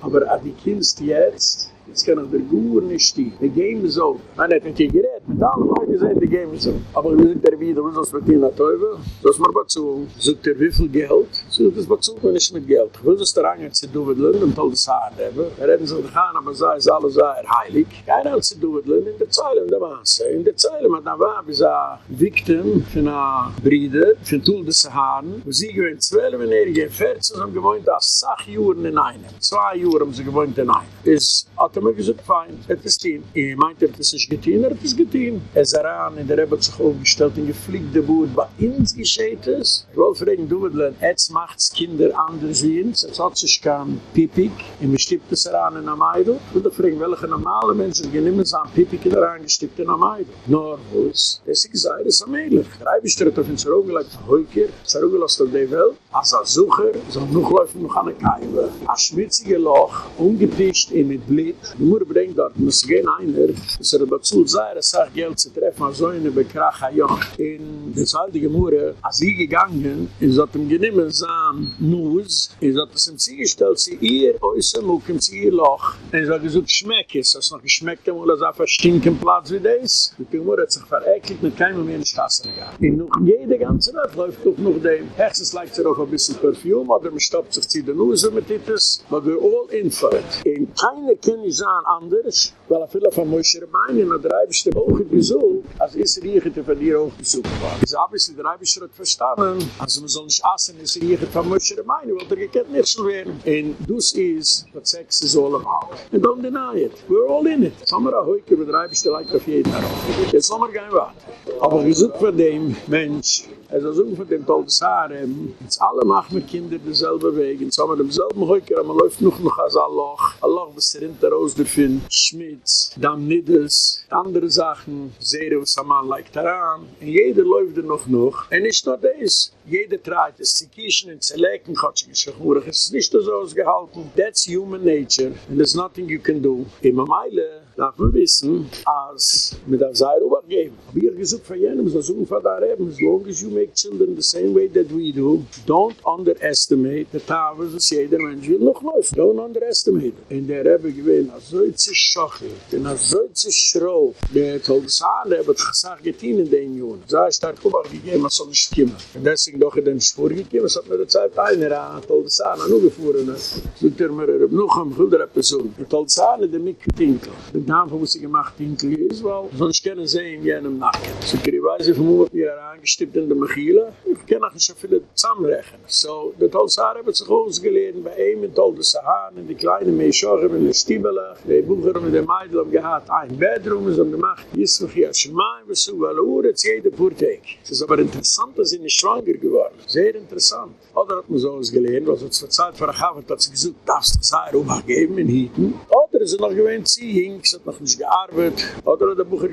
Aber an die Kiemens jetzt, Jetzt kann ich der Gour nicht stehen. Die Game ist so. Man hat nicht gerät. Mit allen Leuten gesagt, die Game ist so. Aber wir sind der wieder, ist das mit Tina Teufel? Das ist mir bezogen. Sogt er wie viel Geld? Sogt das bezogen, wenn ich mit Geld. Ich will das der Angel zu Duvid Lund und toll das Haar haben. Er hätten so getan, aber sei es alle sei er heilig. Keiner hat zu Lund in der Zeile in der Maße. In der Zeile, man war bis ein Victim von einer Bride, von Tull des Haaren, wo sie gewinnt zwölf und er gehen 14 und gewohnt als Sachjuren in einem. Zwei Juren haben sie gewohnt in einem. Ist hat er mir gesagt, fein, hat es dien. Er meint, er hat es nicht getien, er hat es getien. Er ist daran, in der Rebbe hat sich aufgestellt, in gefliegte Boot, was ins gescheht ist. Ich wollte fragen, du wird lernen, jetzt macht es Kinder anders wie uns, jetzt hat sich kein Pipik, und wir stippt es daran in der Meidl. Ich wollte fragen, welche normale Menschen gehen immer so ein Pipik daran gestippt in der Meidl. Nur, wo es, das ist gesagt, das ist am Eilig. Der Eibischter hat auf uns herumgelegt, Heukir, es herumgelegt auf die Welt, als ein Sucher, soll noch laufen noch an der Kaiwe. Ein schmutziger Loch, umgepischt in mit Blit. Die Mutter bringt dort, muss gehen einer, dass er aber zu sein, dass er Geld zu treffen, als so eine Bekracher Jung. In der zweite Mutter, als sie gegangen, in so einem geniemen Sam, Nuss, in so einem Ziegestell, sie ihr, äußern, wo kommt sie ihr Loch. Und sie hat gesagt, schmeck es, als noch geschmeckt, wo das auf einem stinken Platz wie das. Die Mutter hat sich verekelt, mit keinem mehr in die Straße gegangen. In noch jede ganze Welt läuft doch noch dem, höchstens leicht zu rauchen, ein bisschen perfume oder man stoppt sich die nus mit das but we're all in for it in keine kenne ich anders weil a viele von Moshe Rabbein in der Dreibischte Woche besucht, als ist Rieche te von dir aufgesucht worden. Es habe ich der Dreibischte hat verstanden, also man soll nicht assen, ist Rieche von Moshe Rabbein, weil der gekennt nicht schon werden. And this is what sex is all about. And don't deny it. We're all in it. Sommer heute mit der Dreibischte leicht auf jeden Tag. Jetzt sommer gehen wir Aber gesucht von dem Mensch, Also so von dem Tolzaren, jetzt alle machen mit Kinder dieselbe Weg, in Sommer demselben Heuker, aber man läuft noch noch als Allah, Allah, was er hinter aus der Finn, Schmitz, Dam Niddes, andere Sachen, Zere, was ein Mann leicht daran, und jeder läuft er noch noch, und nicht nur das, jeder treibt es zu kischen und zu lecken, hat sich nicht es ist nicht so ausgehalten, that's human nature, and there's nothing you can do. Immer Meile, darf man wissen, als mit der Seir übergeben. Aber ihr gesucht von jenem, so suchen von der Reben, as long as you make children the same way that we do, don't underestimate the towers, dass jeder Mensch will noch läuft. Don't underestimate. In der Rebe gewinnt, als so ein Zischoche, in als so ein Zischrof, der hat halt gesagt, der hat gesagt, getien in den Jungen. So ist der Kubach gegeben, man soll nicht kommen. Und deswegen Menschen doch in den Spur gekommen, es hat mir der Zeit einer an, hat all das gefahren. an ugefuhren, sagt er mir, er noch am Gulder hat besucht, hat all das an, der Mikke Tinkel. Der Dampf, was sie gemacht Tinkel ist, weil sonst können sie in jenem nacken. So Kann ich weiß, wo man hier angestippt in der Mechila, ich kann nicht so viele zusammenrechnen. So, der Tolzar hat sich ausgelehrt, bei ihm in Tol des Sahan, in die kleine Meishoche, in der Stiebelach, die Bucher mit der Meidl haben gehad, ein Bedroom, sie haben gemacht, jetzt noch hier, Schmai, was so, alle Uhr, jetzt jede Purtek. Es ist aber interessant, dass sie nicht schwanger geworden. Sehr interessant. Oder hat man so ausgelehrt, was verzeiht, vor der Chavert hat sie gesagt, darfst du Zair umgeben in Hieten? Oder ist noch gewähnt, sie hing, hat noch nicht gearbeitet. Oder der Bucher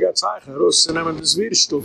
raus zu nehmen das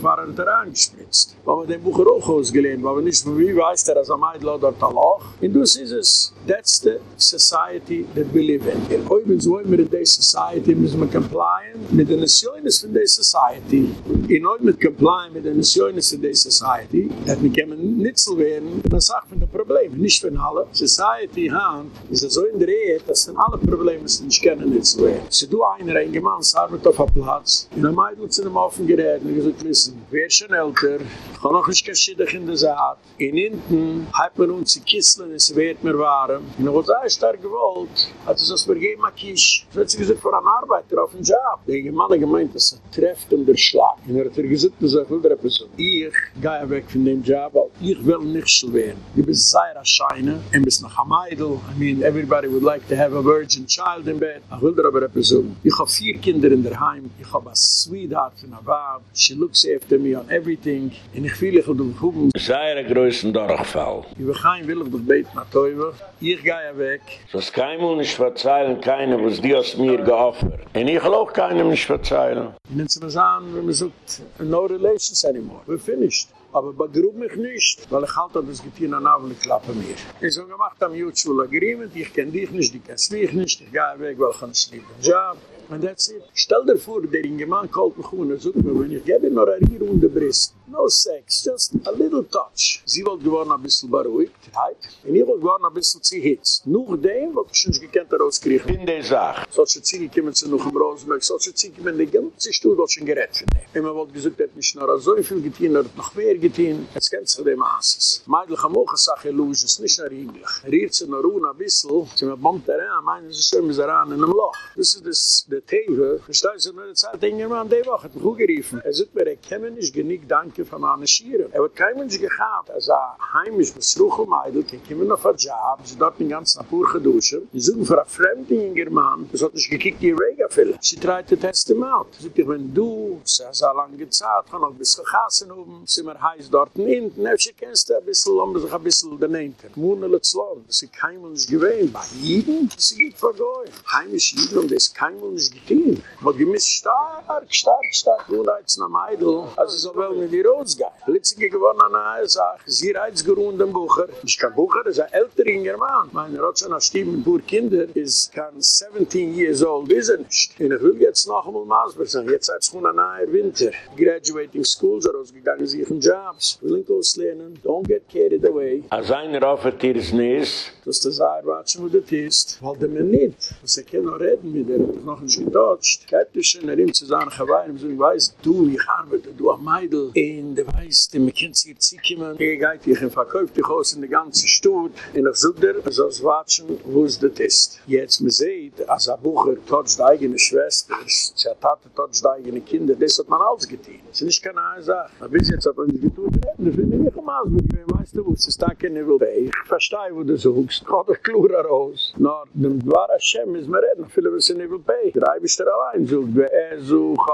fahren und er angespritzt. Weil wir den Bucher auch ausgelehnt, weil wir nicht mehr wie weiß, der als am Eidl dort ein Loch. Und das ist es. That's the society that we live in. In Oibens wollen wir in der Society müssen wir complyen mit den Nationes von der Society. In Oibens complyen mit den Nationes von der Society, that we can nitzel werden, dann sagt man die Probleme, nicht von alle. Society hand ist so in der Ehe, dass dann alle Probleme nicht kennen nitzel werden. Sie do einer, ein Mann arbeitet auf einem Platz. In der Meidl zu einem Offen gerät. Und er gesagt, wissen, wer schon älter? Ich kann noch nicht geschiddig in der Saat. In hinten hat man uns die Kisseln, es wird mir warm. Und was er ist da gewollt, hat es uns vergeben, ein Kisch. So hat sie gesagt, für einen Arbeiter auf dem Job. Der Mann hat gemeint, dass er trefft und der Schlag. Er hat er gesagt, dass er will der Person. Ich gehe weg von dem Job, weil ich will nicht so werden. Ich bin sehr erscheinen. Ein bisschen nach Meidl. I mean, everybody would like to have a virgin child in bed. Ich will der aber Person. Ich habe vier Kinder in der Heim. Ich habe a sweetheart von der Wab. She looks after me on everything. Und ich fühle mich auf dem Kuchen. Seire größten Dorfall. Ich will kein Will auf dem Bett nach Teube. Ich gehe weg. So es kein Mund nicht verzeilen, keine, was die aus mir geoffert. Und ich will auch keinem nicht verzeilen. Ich nenne es mir sagen, wenn man sagt, no relations anymore. We're finished. aber begrub mich nicht, weil ich dass es hier eine Navele klappe mir. Ich so gemacht am Mutual Agreement, ich kenn dich nicht, die kennst mich nicht, ich gehe weg, weil ich kann nicht Job. And that's it. Stell dir vor, der Ingemann kalt mich um und sagt mir, wenn ich gebe noch ein Rier unter Brist. No sex, just a little touch. Sie wollte geworden ein bisschen beruhigt, right? Und ich wollte geworden ein bisschen zu hitz. Nur dem, was ich schon gekannt herauskriegen. In der Sache. Solche Ziege kommen sie noch im Rosenberg, solche Ziege kommen die ganze Stuhl, was schon gerät von dem. Immer wollte gesagt, er hat nicht nur so viel getan, er hat noch mehr getan. Jetzt kennt sich dem Asses. Meidlich am auch gesagt, er los ist nicht nur. Er riert sich noch ruhig ein bisschen, sie bombt er an, meinen sie schon, wir an in einem Loch. Das ist das, der Tewe. Verstehen Sie, nur die Zeit, ich mal, an die Woche hat mich auch geriefen. Er sagt mir, er kann nicht genick danke von meinen Schieren. Er hat kein Mensch gehabt, als er heimisch bis Ruchel Meidl, kann kommen auf Job, sie dort den ganzen Apur geduschen, sie suchen für eine Fremde in German, das hat nicht gekickt, die Rega. Sie treibt den Test im Out. Sie sagt, wenn du, sie hat so lange Zeit, kann noch ein bisschen gassen oben, sind wir heiß dort hinten, ne, sie kennst ein bisschen, um sich ein bisschen den Enten. Moonele Zlon, das ist kein Mensch gewähnt, bei jedem, das sie geht vergehen. Heimisch Jidlum, das ist kein Mensch getein. Man gemisst stark, stark, stark, nur als eine Meidl, also so will mit Rotsgeil. Litzige gewonnen an eine Sache, sie reizt geruhen den Bucher. Ich kann Bucher, das ist ein älterer Mann. Meine Rotschen hat sieben pur Kinder, ist kein 17 years old, ist er nicht. Und ich will jetzt noch einmal Maasber sein, jetzt hat es schon ein neuer Winter. Graduating schools are ausgegangen, sie von Jobs. Will ich auslehnen, don't get carried away. Als einer offert ihr es nicht, Das ist ein Watschen, wo das ist. Weil der mir nicht. Das ist kein Reden mit der, das noch nicht gedeutscht. Geht das schon, er ihm zu sagen, ich weiß, ich weiß, du, ich arbeite, du, ein Meidl. Und du weißt, du, man kann sich hier ziehen, ich gehe, ich verkaufe dich aus in der ganzen Stutt. Und ich suche dir, so ein Watschen, wo es das ist. Jetzt, man sieht, als ein Bucher toucht die eigene Schwester, sie hat Tate toucht die eigene Kinder, das hat man alles getan. Das ist nicht keine eine Sache. Aber bis jetzt hat man die getuert, das finde ich nicht gemacht, weißt du, wo es ist, da kann ich will. Ich verstehe, wo du suchst. nicht gerade klar heraus. Nur dem Dwar Hashem ist mir reden, viele wissen nicht, wie bei. Drei bist der allein sucht, wer er sucht,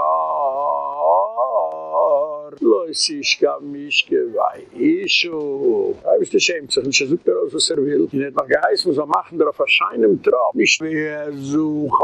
Lois ich gab mich gewei. Ich oh. Da bist du schämt sich, ich suche dir aus, was er will. Ich hätte noch geheißen, was er machen, darauf erscheinen im Traum. Nicht wie er sucht.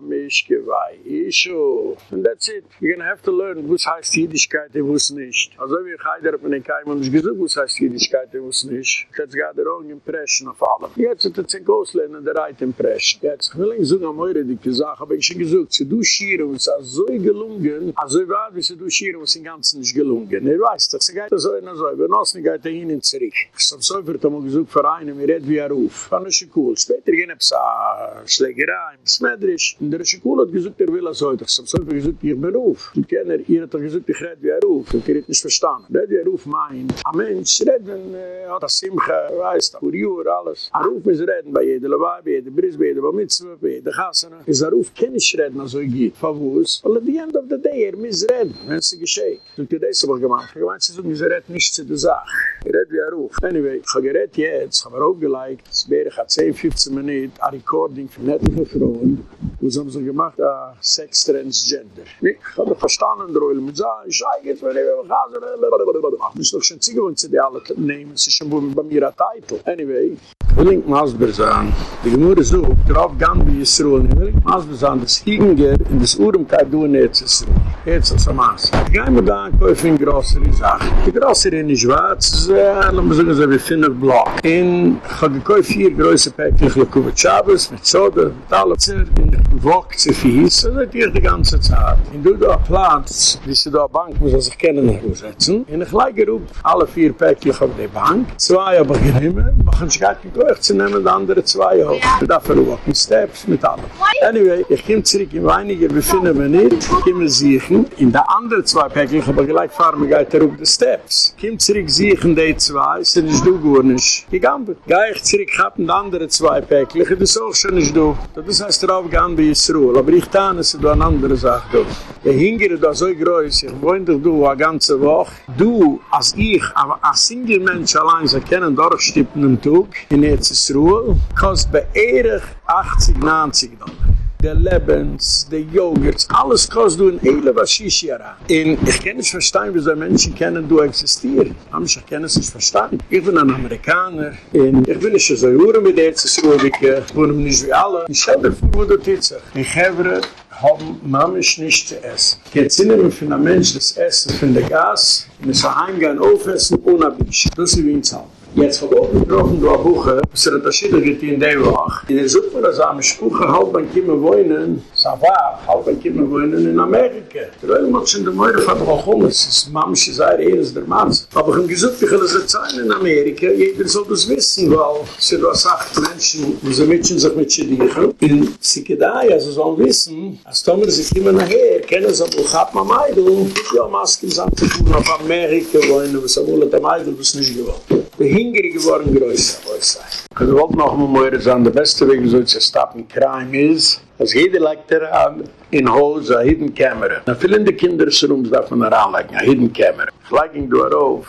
Mich gewei. Ich scho. And that's it. You're gonna have to learn, was heißt Jüdischkeit, ich wusste nicht. Also wie ich heider hab in den Keim und ich gesagt, was heißt Jüdischkeit, ich wusste nicht. That's got the wrong impression of allem. Jetzt hat er sich auslernen, der right impression. Jetzt will ich sagen, am eure dicke Sache, aber ich schon gesagt, sie du schieren, es ist so gelungen, also ich weiß, wie sie du schieren, es ist im Ganzen nicht gelungen. Ich weiß, das geht so in Säu, wenn es nicht geht, hin und zurück. Ich habe so wird einmal gesagt, für einen, mir redet wie er ruf. Fand ich cool. Später gehen es a Schlägerei, im Smedrisch. Und der Schikul hat gesagt, er will das heute. Ich habe viel gesagt, ich bin ruf. Die Kenner, ihr hat gesagt, ich rede wie er ruf. Und ihr habt nicht verstanden. Red wie er ruf meint. Ein Mensch, red, wenn er hat das Simcha, weiß, da, für Jür, alles. Er ruf muss reden bei jeder Lewei, bei jeder Briss, bei jeder Bamitzwe, bei jeder Chassana. Is er ruf, kann ich reden, also ich geht. Verwus. Weil at the end of the day, er muss reden, wenn es geschieht. Und ihr das aber gemacht. Ich meine, sie sagen, sie reden nicht zu der Sache. Er redt wie er ruf. Anyway, ich habe geredet jetzt, habe er aufgelegt, es wäre 10, 15 Minuten, ein Recording für nettige Frauen, Thank you. Wo sie haben so gemacht, a Sex Transgender. Ich habe verstanden, der Oil mit sagen, ich sage jetzt, wenn ich will, ich ist doch schon ziege, wenn sie die alle nehmen, sie schon bei mir ein Titel. Anyway, Willink Masber sagen, die Gemüse so, drauf Gambi Yisroel, Willink Masber sagen, das Hinger in das Uremkai du in Erzisroel. Jetzt als Amas. Ich gehe mir da ankäufe in größere Sachen. Die größere in Schwarz, lassen wir sagen, so wie Finner Block. Ich habe gekäufe vier größere Päckchen, ich lekuwe Chabas, mit Soda, mit alle Zer, in Wok, zu fies, das ist die ganze Zeit. In du da Platz, wie sie da Bank, muss er sich kennen, nachsetzen. In ich leige rup, alle vier Päckchen auf die Bank, zwei aber genommen, machen sich gar nicht gleich zu nehmen, die andere zwei auch. Und dafür auch mit Steps, mit allem. Anyway, ich komme zurück in Weiniger, wir nicht, ich komme siechen, in der andere zwei Päckchen, aber gleich fahren wir gleich auf die Steps. Ich komme zurück siechen, die zwei, sind nicht du gut nicht. Ich gehe ich zurück, hab die andere zwei Päckchen, das ist auch schon nicht du. Das heißt, drauf gehen wir Ruhe, aber ich kann es, du eine andere Sache, du. Der Hinger ist da so groß, ich wohne doch du eine ganze Woche. Du, als ich, aber als Single Mensch allein, sie können durchstippen im Tag, in Erzisruhe, kostet bei Erich 80, 90 Dollar. De Lebens, de Joghurts, alles kost du in hele Vashishiara. En ich kann nicht verstehen, wie so Menschen kennen, du existieren. Aber ich kann es nicht verstehen. Ich bin ein Amerikaner, en ich bin nicht so juren mit der Zesruhwicke, wo ich nicht wie alle. Ich stelle dir vor, wo du titzig. Ich habe haben Mammisch nicht zu essen. Jetzt sind wir für einen Mensch das Essen von der Gas, war eingehen aufessen ohne Bisch. Das ist wie ein Zahl. Jetzt verboten getroffen du a Buche, was er unterschiedlich geht in der Woche. In der Suppe, er am Spuche halb ein Kimme wohnen, Savar, halb ein Kimme wohnen in Amerika. Der Öl macht schon der Meure von der Woche, es ist Mamsche sei eines der Manns. Aber ich habe gesagt, ich will es erzählen in Amerika, jeder soll das wissen, weil sie da sagt, Menschen, wo sie mitchen sich mit Schädigen, in Sikedai, also sollen wissen, als Tomer sich immer nachher, kennen sie, wo hat man Meidl, ja, Masken sind zu tun auf Amerika wohnen, was er wohl hat der Meidl, was nicht gewohnt. de hingere geworden größer größer Also wollte noch mal mehr sagen, der beste Weg, wieso zu stoppen, Crime ist, dass jeder legt er an, in Hose, a hidden camera. Na vielen der Kindersrums darf man er a hidden camera. Flagging du herauf,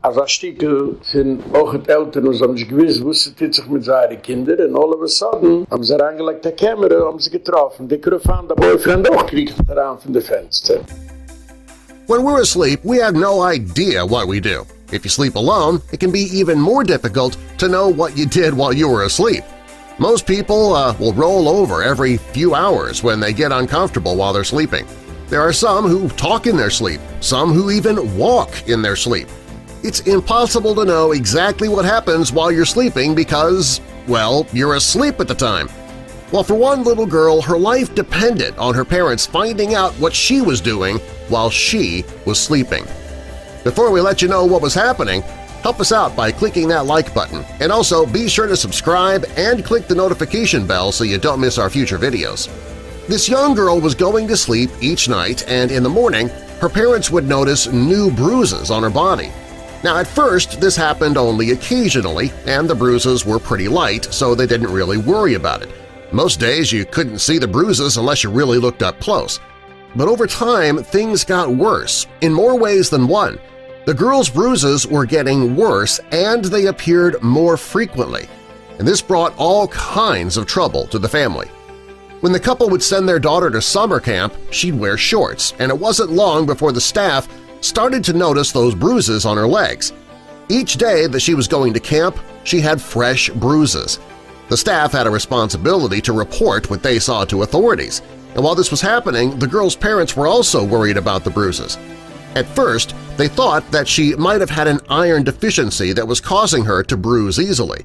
als ein Stiekel sind auch die Eltern, und sie haben sich gewiss, wusste die sich mit seinen Kindern, und all of a sudden, haben sie reingelegt der Kamera, haben sie getroffen, die Krufan, der Boyfriend auch kriegt er an von der Fenster. When we're asleep, we have no idea what we do. If you sleep alone, it can be even more difficult to know what you did while you were asleep. Most people uh, will roll over every few hours when they get uncomfortable while they're sleeping. There are some who talk in their sleep, some who even walk in their sleep. It's impossible to know exactly what happens while you're sleeping because, well, you're asleep at the time. Well, for one little girl, her life depended on her parents finding out what she was doing while she was sleeping. Before we let you know what was happening, help us out by clicking that like button, and also be sure to subscribe and click the notification bell so you don't miss our future videos. This young girl was going to sleep each night, and in the morning, her parents would notice new bruises on her body. Now, at first, this happened only occasionally, and the bruises were pretty light, so they didn't really worry about it. Most days you couldn't see the bruises unless you really looked up close. But over time, things got worse, in more ways than one. The girl's bruises were getting worse and they appeared more frequently, and this brought all kinds of trouble to the family. When the couple would send their daughter to summer camp, she'd wear shorts, and it wasn't long before the staff started to notice those bruises on her legs. Each day that she was going to camp, she had fresh bruises. The staff had a responsibility to report what they saw to authorities, and while this was happening, the girl's parents were also worried about the bruises. At first, they thought that she might have had an iron deficiency that was causing her to bruise easily.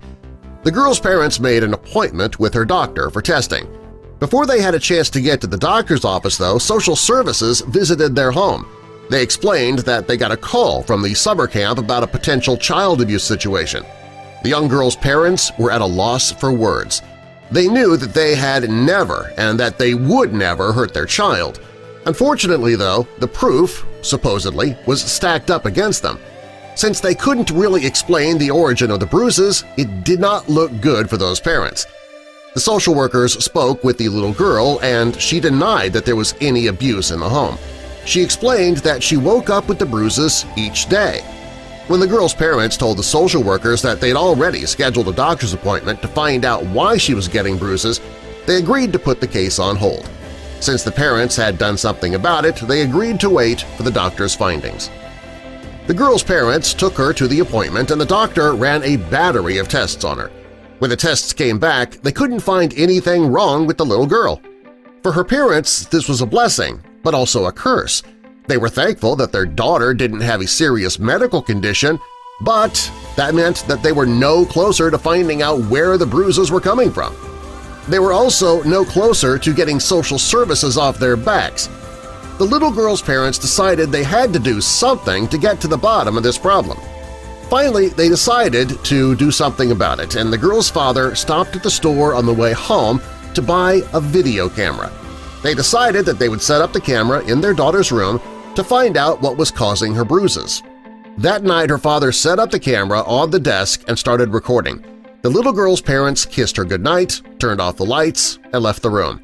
The girl's parents made an appointment with her doctor for testing, before they had a chance to get to the doctor's office, though, social services visited their home. They explained that they got a call from the summer camp about a potential child abuse situation. The young girl's parents were at a loss for words. They knew that they had never and that they would never hurt their child. Unfortunately, though, the proof, supposedly, was stacked up against them. Since they couldn't really explain the origin of the bruises, it did not look good for those parents. The social workers spoke with the little girl and she denied that there was any abuse in the home. She explained that she woke up with the bruises each day. When the girl's parents told the social workers that they'd already scheduled a doctor's appointment to find out why she was getting bruises, they agreed to put the case on hold. Since the parents had done something about it, they agreed to wait for the doctor's findings. The girl's parents took her to the appointment and the doctor ran a battery of tests on her. When the tests came back, they couldn't find anything wrong with the little girl. For her parents, this was a blessing, but also a curse. They were thankful that their daughter didn't have a serious medical condition, but that meant that they were no closer to finding out where the bruises were coming from. They were also no closer to getting social services off their backs. The little girl's parents decided they had to do something to get to the bottom of this problem. Finally, they decided to do something about it, and the girl's father stopped at the store on the way home to buy a video camera. They decided that they would set up the camera in their daughter's room to find out what was causing her bruises. That night her father set up the camera on the desk and started recording. The little girl's parents kissed her goodnight, turned off the lights, and left the room.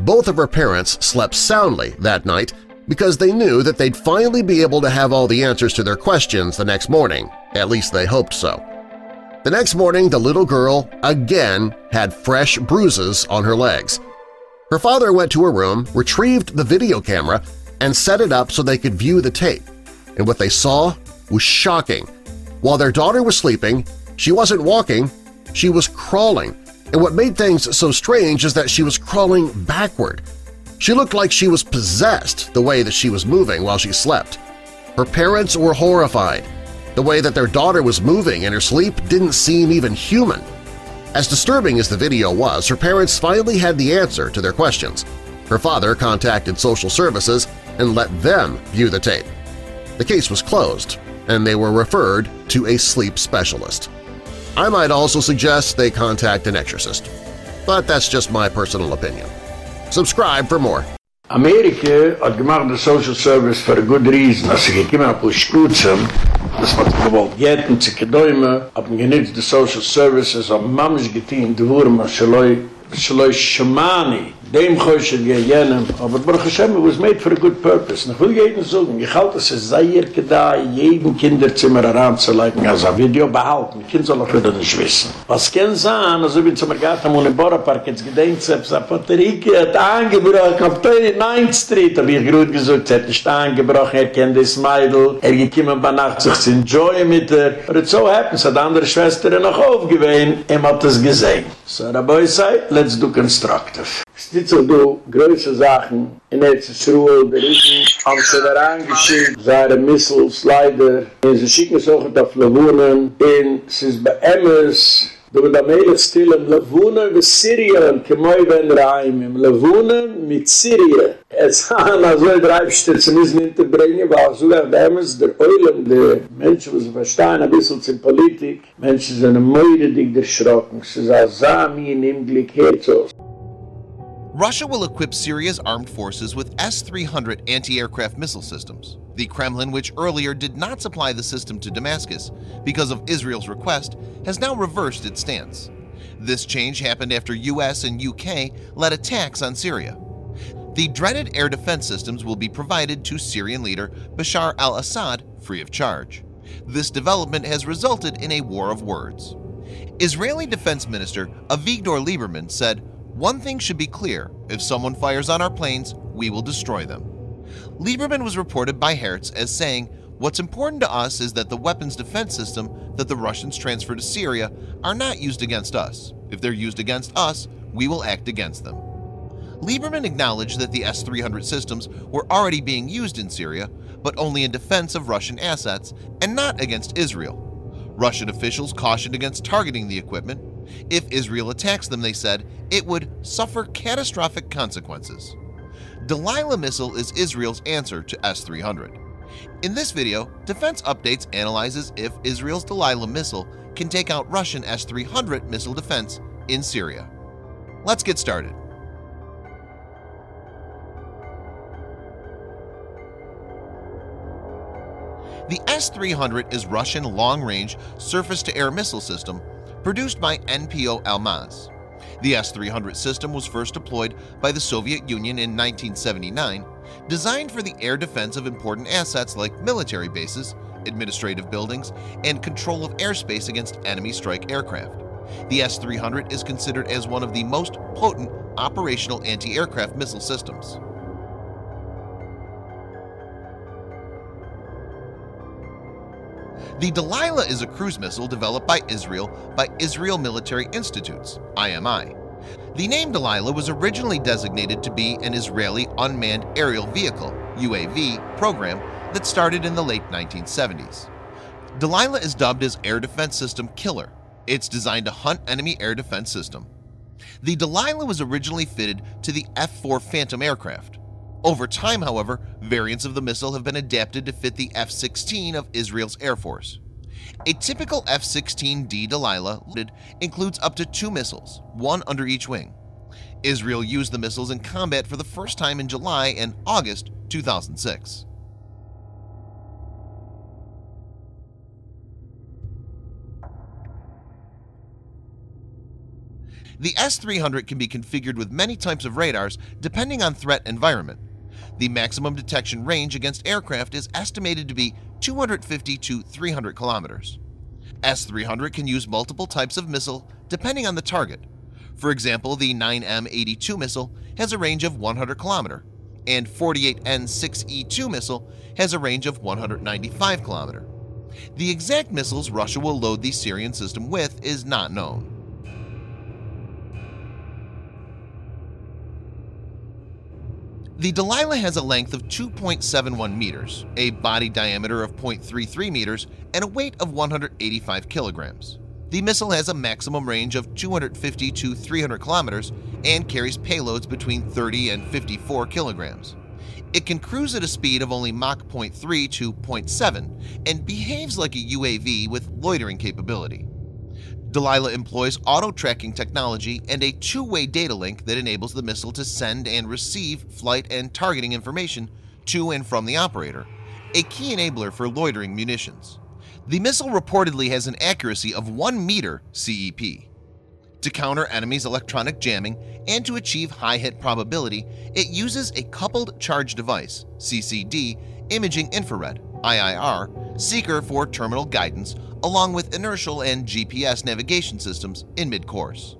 Both of her parents slept soundly that night because they knew that they'd finally be able to have all the answers to their questions the next morning, at least they hoped so. The next morning, the little girl again had fresh bruises on her legs. Her father went to her room, retrieved the video camera, and set it up so they could view the tape. And what they saw was shocking. While their daughter was sleeping, she wasn't walking, she was crawling. And what made things so strange is that she was crawling backward. She looked like she was possessed the way that she was moving while she slept. Her parents were horrified. The way that their daughter was moving in her sleep didn't seem even human. As disturbing as the video was, her parents finally had the answer to their questions. Her father contacted social services and let them view the tape. The case was closed, and they were referred to a sleep specialist. I might also suggest they contact an exorcist, but that's just my personal opinion. Subscribe for more. Amerika hat gemacht der Social Service for a good reason. Als sie gekiemen auf Ushkutzen, das hat gewollt jetten, zike Däume, haben genitzt die Social Services, haben mamisch getehen, die Wurm, Schaloi, Schaloi Shamani, dem Choshet gehen jenem. Aber Baruch Hashem, it was made for a good purpose. Und ich will jeden sagen, ich halte es, sei ihr gedei, jeden Kinderzimmer heranzulegen, als ein Video behalten. Kind soll auch wieder nicht wissen. Was kann sein, also wie zum Ergat am Uniborapark, jetzt gedenkt selbst, ein Paterike hat angebrochen auf 9th Street, hab ich gut gesagt, hat nicht angebrochen, er kennt das Meidl, er gekommen bei Nacht sich zu enjoyen mit er. But it so happens, hat andere Schwestern noch aufgewehen, er hat es gesehen. So, Rabbi sei, let's do constructive. Stitzel du größe Sachen in Erzes Ruhe berichten. Am se da reingeschickt, seine Missiles leider. In se schicken es auch auf Lavunen. In se ist bei Emmes. Du wird am Ehrlich still im Lavunen mit Syrien. Kemoi ben Reim im Lavunen mit Syrien. Es haben also ein Dreibstützen müssen hinterbringen, weil so gar damals der Eulen, die Menschen, die verstehen ein bisschen zur Politik, Menschen sind ein Möire, die erschrocken. Sie sagen, Sami, nimm Glück, Herzog. Russia will equip Syria's armed forces with S-300 anti-aircraft missile systems. The Kremlin, which earlier did not supply the system to Damascus because of Israel's request, has now reversed its stance. This change happened after US and UK led attacks on Syria. The dreaded air defense systems will be provided to Syrian leader Bashar al-Assad free of charge. This development has resulted in a war of words. Israeli Defense Minister Avigdor Lieberman said, one thing should be clear, if someone fires on our planes, we will destroy them. Lieberman was reported by Hertz as saying, What's important to us is that the weapons defense system that the Russians transfer to Syria are not used against us. If they're used against us, we will act against them. Lieberman acknowledged that the S-300 systems were already being used in Syria, but only in defense of Russian assets and not against Israel. Russian officials cautioned against targeting the equipment if Israel attacks them, they said, it would suffer catastrophic consequences. Delilah missile is Israel's answer to S-300. In this video, Defense Updates analyzes if Israel's Delilah missile can take out Russian S-300 missile defense in Syria. Let's get started. The S-300 is Russian long-range surface-to-air missile system produced by NPO Almaz. The S-300 system was first deployed by the Soviet Union in 1979, designed for the air defense of important assets like military bases, administrative buildings, and control of airspace against enemy strike aircraft. The S-300 is considered as one of the most potent operational anti-aircraft missile systems. The Delilah is a cruise missile developed by Israel by Israel Military Industries IMI. The name Delilah was originally designated to be an Israeli unmanned aerial vehicle UAV program that started in the late 1970s. Delilah is dubbed as Air Defense System Killer. It's designed to hunt enemy air defense system. The Delilah was originally fitted to the F-4 Phantom aircraft. Over time, however, variants of the missile have been adapted to fit the F-16 of Israel's Air Force. A typical F-16D Delilah includes up to two missiles, one under each wing. Israel used the missiles in combat for the first time in July and August 2006. The S-300 can be configured with many types of radars depending on threat environment. The maximum detection range against aircraft is estimated to be 250 to 300 kilometers. S-300 can use multiple types of missile depending on the target. For example, the 9M82 missile has a range of 100 km, and 48N6E2 missile has a range of 195 km. The exact missiles Russia will load the Syrian system with is not known. The Delilah has a length of 2.71 meters, a body diameter of 0.33 meters, and a weight of 185 kilograms. The missile has a maximum range of 250 to 300 kilometers and carries payloads between 30 and 54 kilograms. It can cruise at a speed of only Mach 0.3 to 0.7 and behaves like a UAV with loitering capability. Delilah employs auto-tracking technology and a two-way data link that enables the missile to send and receive flight and targeting information to and from the operator, a key enabler for loitering munitions. The missile reportedly has an accuracy of 1 meter CEP. To counter enemies' electronic jamming and to achieve high hit probability, it uses a coupled charge device (CCD) imaging infrared (IIR) seeker for terminal guidance along with inertial and GPS navigation systems in mid-course.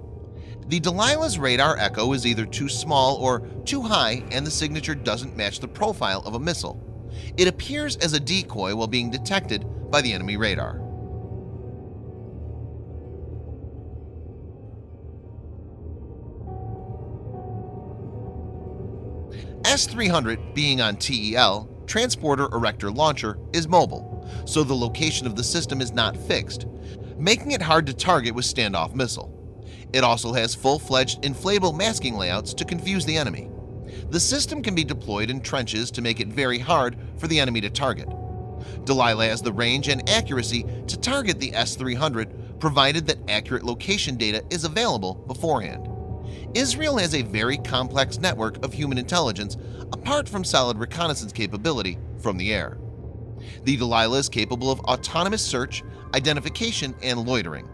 The Delilah's radar echo is either too small or too high and the signature doesn't match the profile of a missile. It appears as a decoy while being detected by the enemy radar. S-300 being on TEL, Transporter Erector Launcher, is mobile, so the location of the system is not fixed, making it hard to target with standoff missile. It also has full-fledged inflatable masking layouts to confuse the enemy. The system can be deployed in trenches to make it very hard for the enemy to target. Delilah has the range and accuracy to target the S-300 provided that accurate location data is available beforehand. Israel has a very complex network of human intelligence apart from solid reconnaissance capability from the air. The Delilah is capable of autonomous search, identification, and loitering.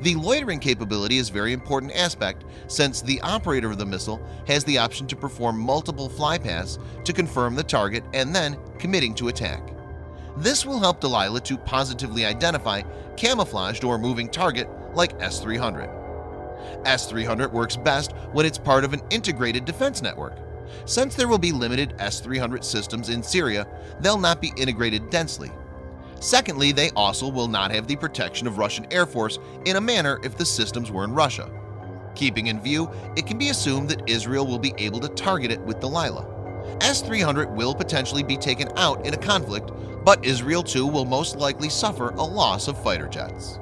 The loitering capability is a very important aspect since the operator of the missile has the option to perform multiple flypaths to confirm the target and then committing to attack. This will help Delilah to positively identify camouflaged or moving target like S-300. S-300 works best when it's part of an integrated defense network. Since there will be limited S-300 systems in Syria, they'll not be integrated densely. Secondly, they also will not have the protection of Russian Air Force in a manner if the systems were in Russia. Keeping in view, it can be assumed that Israel will be able to target it with Delilah. S-300 will potentially be taken out in a conflict, but Israel too will most likely suffer a loss of fighter jets.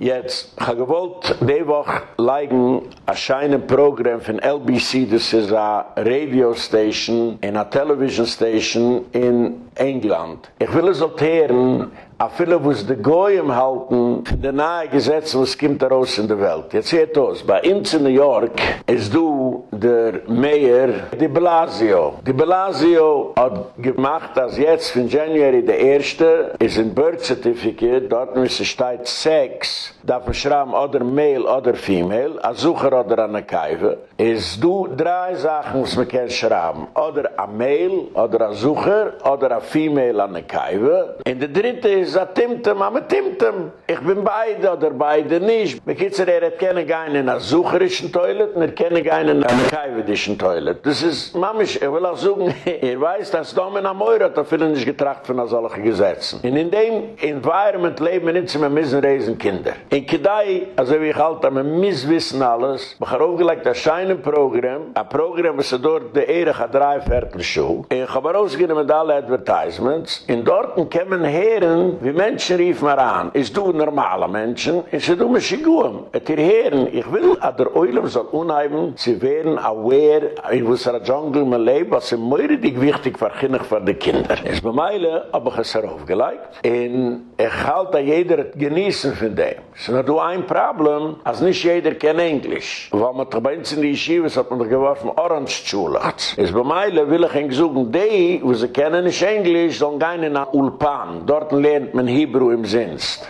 Jetzt, ich habe gewollt, die Woche leigen ein scheinen Programm von LBC, das ist eine Radio Station, eine Television Station in England. Ich will es hören, a viele, wo es de Goyim halten, de nahe Gesetze, was kommt daraus in der Welt. Jetzt seht aus, bei uns in New York ist du der Mayor de Blasio. De Blasio hat gemacht, dass jetzt von January der Erste ist ein Birth Certificate, dort müssen steht Sex, darf man schreiben oder Male oder Female, a Sucher oder an a Kaiwe. Ist du drei Sachen, was man kann schreiben, oder a Male, oder a Sucher, oder a Female an a Kaiwe. Und der dritte ist is a timtem, am a timtem. Ich bin beide oder beide nicht. Me kitzer, er hat kenne gein in a sucherischen Toilet, er kenne gein in a kaiwedischen Toilet. Das ist, mamisch, ich will auch sagen, er weiß, dass Domen am Euro hat, da finden nicht getracht von solchen Gesetzen. Und in dem Environment leben wir nicht, wir müssen reisen Kinder. In Kedai, also wie ich halte, wir misswissen alles, wir haben aufgelegt ein scheinen Programm, ein Programm, was er dort der Ehre hat drei Viertel Schuh. Ich habe rausgegeben mit alle Advertisements, in dort kommen Herren, wie Menschen rief mir an, ist du normale Menschen, ist du mich guam. Et ihr Herren, ich will, dass der Eulam soll unheimen, sie werden aware, in wusser Jungle mein Leben, was ist meuridig wichtig für Kinder, für die Kinder. Es bei Meile, hab ich es darauf geliked. Und ich halte jeder genießen von dem. Es ist nur ein Problem, als nicht jeder kennt Englisch. Weil man bei uns in die Yeshiva hat man doch geworfen, Orange-Schule. Es bei Meile will ich ihnen suchen, die, wo sie kennen nicht Englisch, sollen gehen in Ulpan. Dort lernt man Hebrew im Sinst.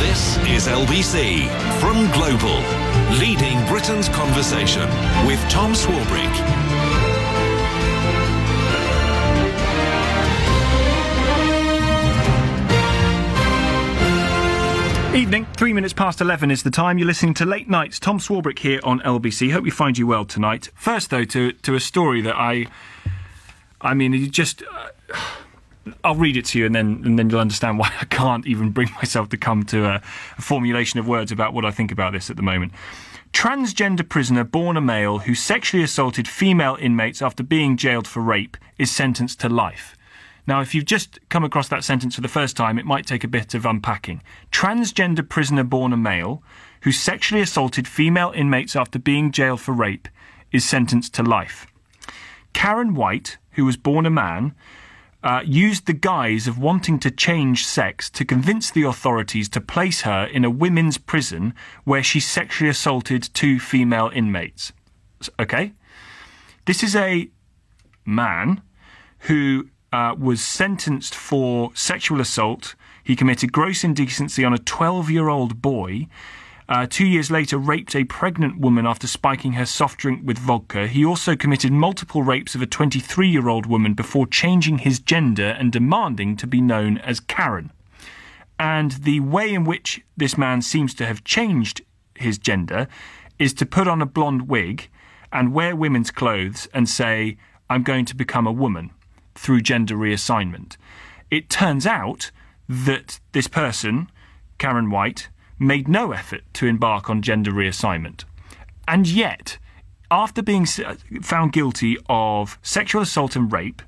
This is LBC from Global, leading Britain's conversation with Tom Swarbrick. Evening, three minutes past 11 is the time. You're listening to Late Nights. Tom Swarbrick here on LBC. Hope we find you well tonight. First, though, to, to a story that I. I mean, you just. Uh, I'll read it to you, and then and then you'll understand why I can't even bring myself to come to a, a formulation of words about what I think about this at the moment. Transgender prisoner born a male who sexually assaulted female inmates after being jailed for rape is sentenced to life. Now, if you've just come across that sentence for the first time, it might take a bit of unpacking. Transgender prisoner born a male who sexually assaulted female inmates after being jailed for rape is sentenced to life. Karen White, who was born a man, uh, used the guise of wanting to change sex to convince the authorities to place her in a women's prison where she sexually assaulted two female inmates. Okay? This is a man who uh, was sentenced for sexual assault. He committed gross indecency on a 12 year old boy. Uh, two years later, raped a pregnant woman after spiking her soft drink with vodka. He also committed multiple rapes of a 23 year old woman before changing his gender and demanding to be known as Karen. And the way in which this man seems to have changed his gender is to put on a blonde wig and wear women's clothes and say, I'm going to become a woman through gender reassignment. It turns out that this person, Karen White, made no effort to embark on gender reassignment. And yet, after being uh, found guilty of sexual assault and rape,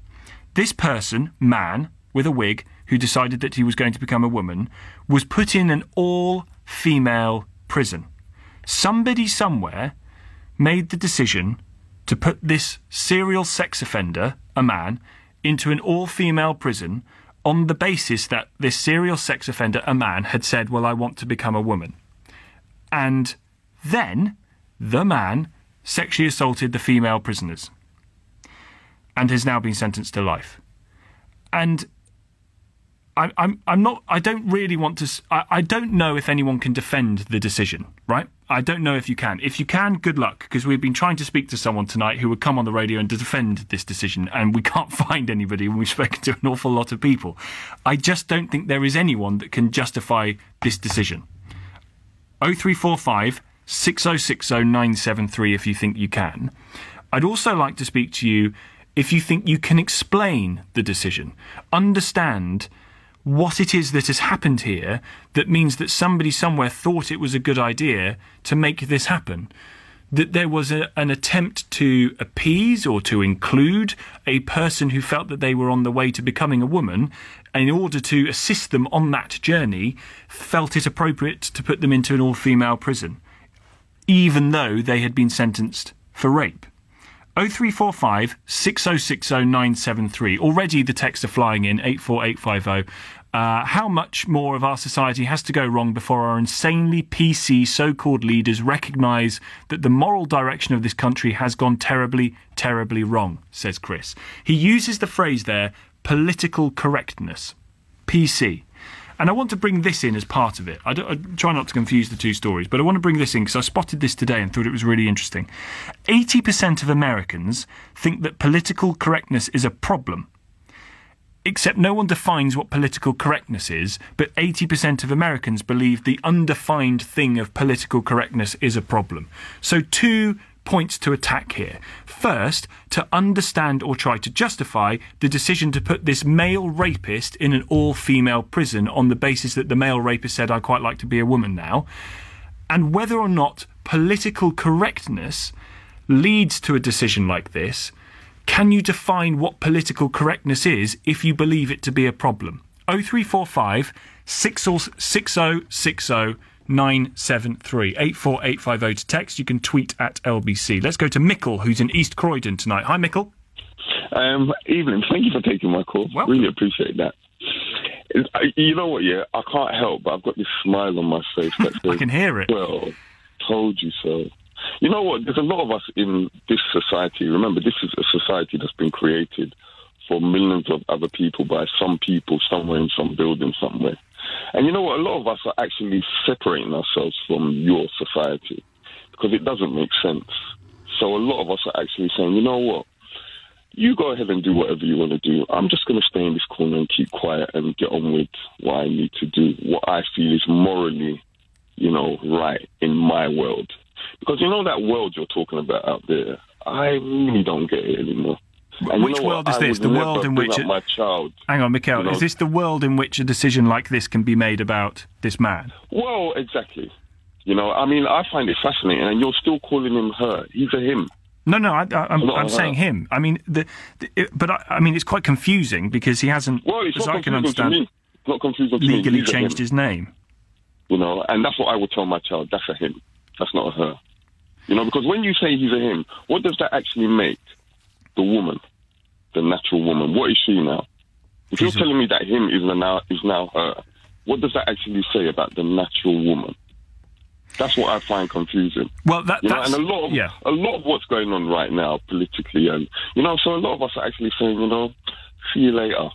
this person, man with a wig, who decided that he was going to become a woman, was put in an all female prison. Somebody somewhere made the decision to put this serial sex offender, a man, into an all female prison on the basis that this serial sex offender, a man, had said, Well, I want to become a woman. And then the man sexually assaulted the female prisoners and has now been sentenced to life. And I, I'm, I'm not, I don't really want to, I, I don't know if anyone can defend the decision, right? I don't know if you can. If you can, good luck, because we've been trying to speak to someone tonight who would come on the radio and defend this decision, and we can't find anybody when we've spoken to an awful lot of people. I just don't think there is anyone that can justify this decision. 0345 6060 973 if you think you can. I'd also like to speak to you if you think you can explain the decision, understand what it is that has happened here that means that somebody somewhere thought it was a good idea to make this happen. That there was a, an attempt to appease or to include a person who felt that they were on the way to becoming a woman, in order to assist them on that journey, felt it appropriate to put them into an all female prison, even though they had been sentenced for rape. 0345 6060 973. Already the texts are flying in 84850. Uh, how much more of our society has to go wrong before our insanely PC so called leaders recognise that the moral direction of this country has gone terribly, terribly wrong, says Chris. He uses the phrase there, political correctness. PC. And I want to bring this in as part of it. I, I, try not to confuse the two stories, but I want to bring this in because I spotted this today and thought it was really interesting. 80% of Americans think that political correctness is a problem. Except no one defines what political correctness is, but 80% of Americans believe the undefined thing of political correctness is a problem. So, two points to attack here. First, to understand or try to justify the decision to put this male rapist in an all female prison on the basis that the male rapist said, I quite like to be a woman now, and whether or not political correctness leads to a decision like this. Can you define what political correctness is if you believe it to be a problem? 0345 6060 973 84850 to text. You can tweet at LBC. Let's go to Mickle, who's in East Croydon tonight. Hi, Mickle. Um, evening. Thank you for taking my call. Welcome. Really appreciate that. You know what? Yeah, I can't help, but I've got this smile on my face that says, I can hear it. Well, told you so. You know what? There's a lot of us in this society. Remember, this is a society that's been created for millions of other people by some people somewhere in some building somewhere. And you know what? A lot of us are actually separating ourselves from your society because it doesn't make sense. So a lot of us are actually saying, you know what? You go ahead and do whatever you want to do. I'm just going to stay in this corner and keep quiet and get on with what I need to do, what I feel is morally, you know, right in my world. Because you know that world you're talking about out there, I really don't get it anymore. And which you know world what? is this? The world in which it- my child. Hang on, Mikhail. You know- Is this the world in which a decision like this can be made about this man? Well, exactly. You know, I mean, I find it fascinating, and you're still calling him her. He's a him. No, no, I, I, I'm, I'm saying him. I mean, the, the, it, but I, I mean, it's quite confusing because he hasn't, Well, it's as not I can understand. Not confusing legally changed his name. You know, and that's what I would tell my child. That's a him. That's not a her. You know, because when you say he's a him, what does that actually make the woman, the natural woman? What is she now? If you're telling me that him is now is now her, what does that actually say about the natural woman? That's what I find confusing. Well, that, You know, that's and a lot of yeah. a lot of what's going on right now politically, and you know, so a lot of us are actually saying, you know, see you later.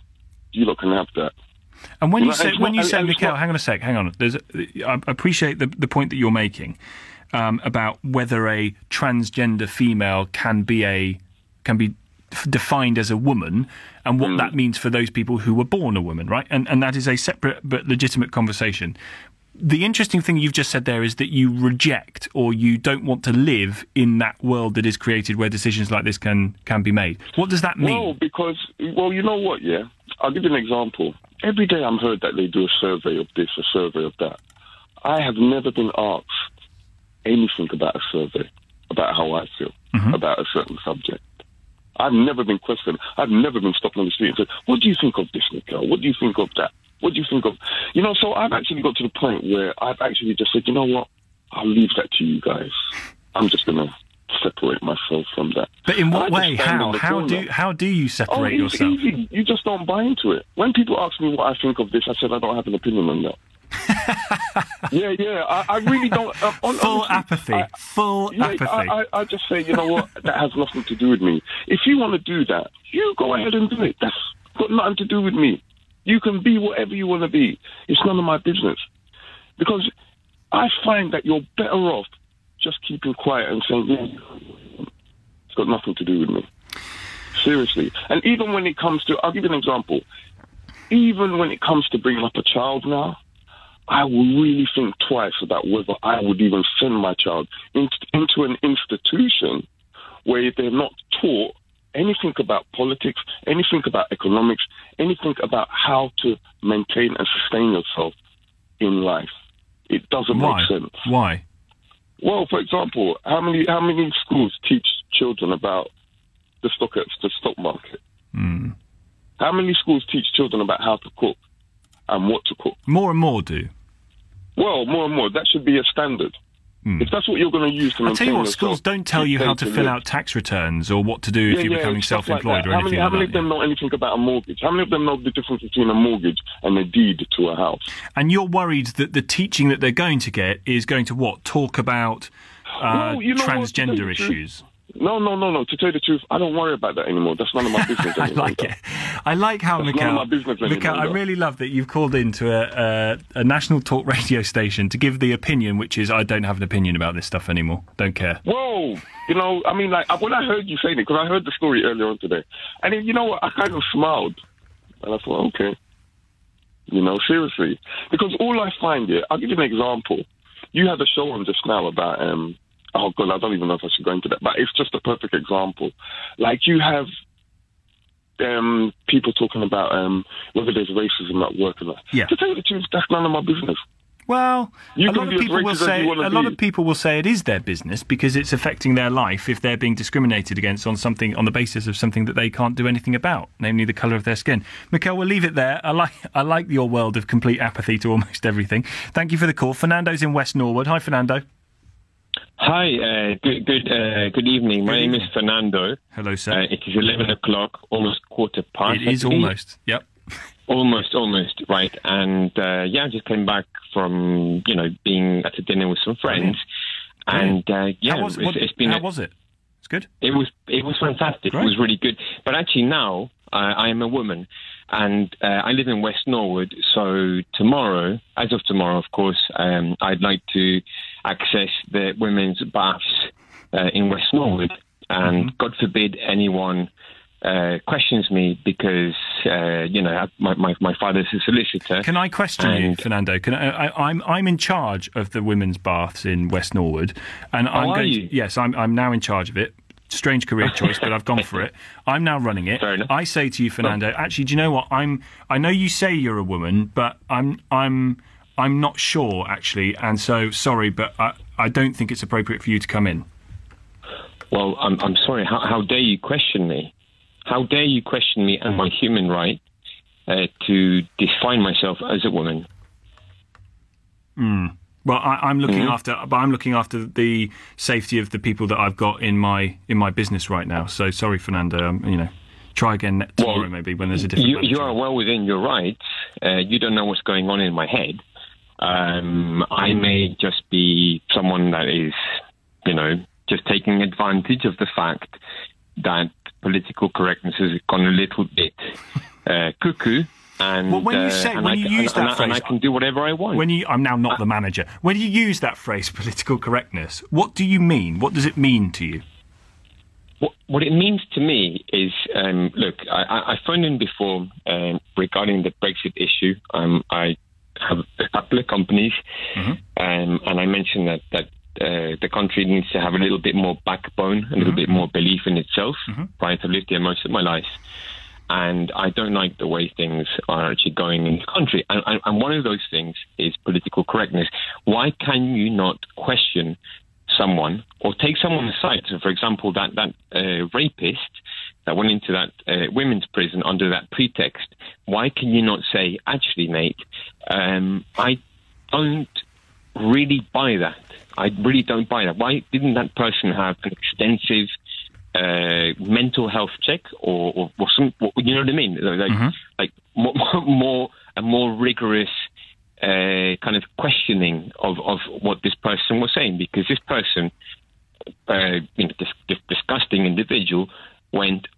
You lot can have that. And when You you, know, say when not- you say Mikhail, not- hang on a sec, hang on. There's a, I appreciate the the point that you're making um, about whether a transgender female can be a can be defined as a woman and what mm. that means for those people who were born a woman, right? And and that is a separate but legitimate conversation. The interesting thing you've just said there is that you reject or you don't want to live in that world that is created where decisions like this can can be made. What does that mean? Well, because well, you know what? Yeah, I'll give you an example. Every day I'm heard that they do a survey of this, a survey of that. I have never been asked anything about a survey about how I feel mm-hmm. about a certain subject. I've never been questioned. I've never been stopped on the street and said, "What do you think of this, Nicole? What do you think of that? What do you think of?" You know, so I've actually got to the point where I've actually just said, "You know what? I'll leave that to you guys. I'm just gonna." Separate myself from that. But in what way? How? How corner. do how do you Oh, separate it's yourself? easy. You just don't buy into it. When people ask me what I think of this, I said I don't have an opinion on that. Yeah, yeah. I, I really don't. Uh, on, Full honestly, apathy. I- Full yeah, apathy. I, I, I just say, you know what? that has nothing to do with me. If you want to do that, you go ahead and do it. That's got nothing to do with me. You can be whatever you want to be. It's none of my business. Because I find that you're better off just keeping quiet and saying, yeah, it's got nothing to do with me. Seriously. And even when it comes to, I'll give you an example. Even when it comes to bringing up a child now, I will really think twice about whether I would even send my child in, into an institution where they're not taught anything about politics, anything about economics, anything about how to maintain and sustain yourself in life. It doesn't Why? make sense. Why? Well, for example, how many how many schools teach children about the stock the stock market? Hmm. How many schools teach children about how to cook and what to cook? More and more do. Well, more and more. That should be a standard. If that's what you're going to use to maintain Hmm. tell you what, yourself, schools don't tell you how to fill out tax returns or what to do if Yeah, you're yeah, becoming self-employed that. or how anything many, how many like of that. them know anything about a mortgage? How many of them know the difference between a mortgage and a deed to a house? And you're worried that the teaching that they're going to get is going to what? Talk about uh, Well, you know what, to tell you transgender truth, issues. No, no, no, no. To tell you the truth, I don't worry about that anymore. That's none of my business I like it. I like how That's none of Mikhail. my business anymore, Mikhail, I really love that you've called into a, a, a national talk radio station to give the opinion, which is I don't have an opinion about this stuff anymore. Don't care. Whoa! You know, I mean, like when I heard you saying it, because I heard the story earlier on today, and then, you know what? I kind of smiled, and I thought, okay, you know, seriously, because all I find here, I'll give you an example. You had a show on just now about, um, oh god, I don't even know if I should go into that, but it's just a perfect example. Like you have. Um, people talking about um, whether there's racism at work and that. Yeah. To tell you the truth, that's none of my business. Well, You a lot of people will say a lot of people will say it is their business because it's affecting their life if they're being discriminated against on something on the basis of something that they can't do anything about, namely the colour of their skin. Mikhail, we'll leave it there. I like I like your world of complete apathy to almost everything. Thank you for the call. Fernando's in West Norwood. Hi, Fernando. Hi, uh, good good uh, good evening. My name is Fernando. Hello, sir. Uh, it is eleven o'clock, almost quarter past. it is almost. Yep. almost, almost right. And uh, yeah, I just came back from you know being at a dinner with some friends, and uh, yeah, how was, it's, what- it's been how a- was it? It's good. it was it was fantastic. Great. It was really good. But actually now uh, I am a woman, and uh, I live in West Norwood. So tomorrow, as of tomorrow, of course, um, I'd like to access the women's baths uh, in West Norwood, and Mm-hmm. God forbid anyone. Uh, questions me because uh, you know my, my my father's a solicitor. Can I question you, Fernando? Can I, I, I'm I'm in charge of the women's baths in West Norwood, and I'm Oh, going. To, yes, I'm I'm now in charge of it. Strange career choice, but I've gone for it. I'm now running it. I say to you, Fernando. Actually, do you know what? I'm. I know you say you're a woman, but I'm. I'm. I'm not sure actually, and so sorry, but I, I don't think it's appropriate for you to come in. Well, I'm I'm sorry. How how dare you question me? How dare you question me and my human right uh, to define myself as a woman? Well, I, I'm looking Mm-hmm. after, but I'm looking after the safety of the people that I've got in my in my business right now. So sorry, Fernando. Um, you know, try again tomorrow Well, maybe when there's a different. You, you are well within your rights. Uh, you don't know what's going on in my head. Um, I may just be someone that is, you know, just taking advantage of the fact that political correctness has gone a little bit uh, cuckoo and Well, when you uh, say- and when I you use and, that I, and I can do whatever I want. When you, I'm now not the manager. When you use that phrase, political correctness, what do you mean? What does it mean to you? What, what it means to me is, um, look, I, I, I phoned in before um, regarding the Brexit issue. Um, I have a couple of companies, um, and I mentioned that that uh, the country needs to have a little bit more backbone, a little bit more belief in itself. Right, I've lived here most of my life, and I don't like the way things are actually going in the country. And, and, and one of those things is political correctness. Why can you not question someone or take someone aside? So, for example, that that uh, rapist that went into that uh, women's prison under that pretext. Why can you not say, actually, mate, um, I don't really buy that. I really don't buy that. Why didn't that person have an extensive uh, mental health check or, or, or some, you know what I mean? Like, like more, more, a more rigorous uh, kind of questioning of, of what this person was saying because this person, uh, you know, this, this disgusting individual went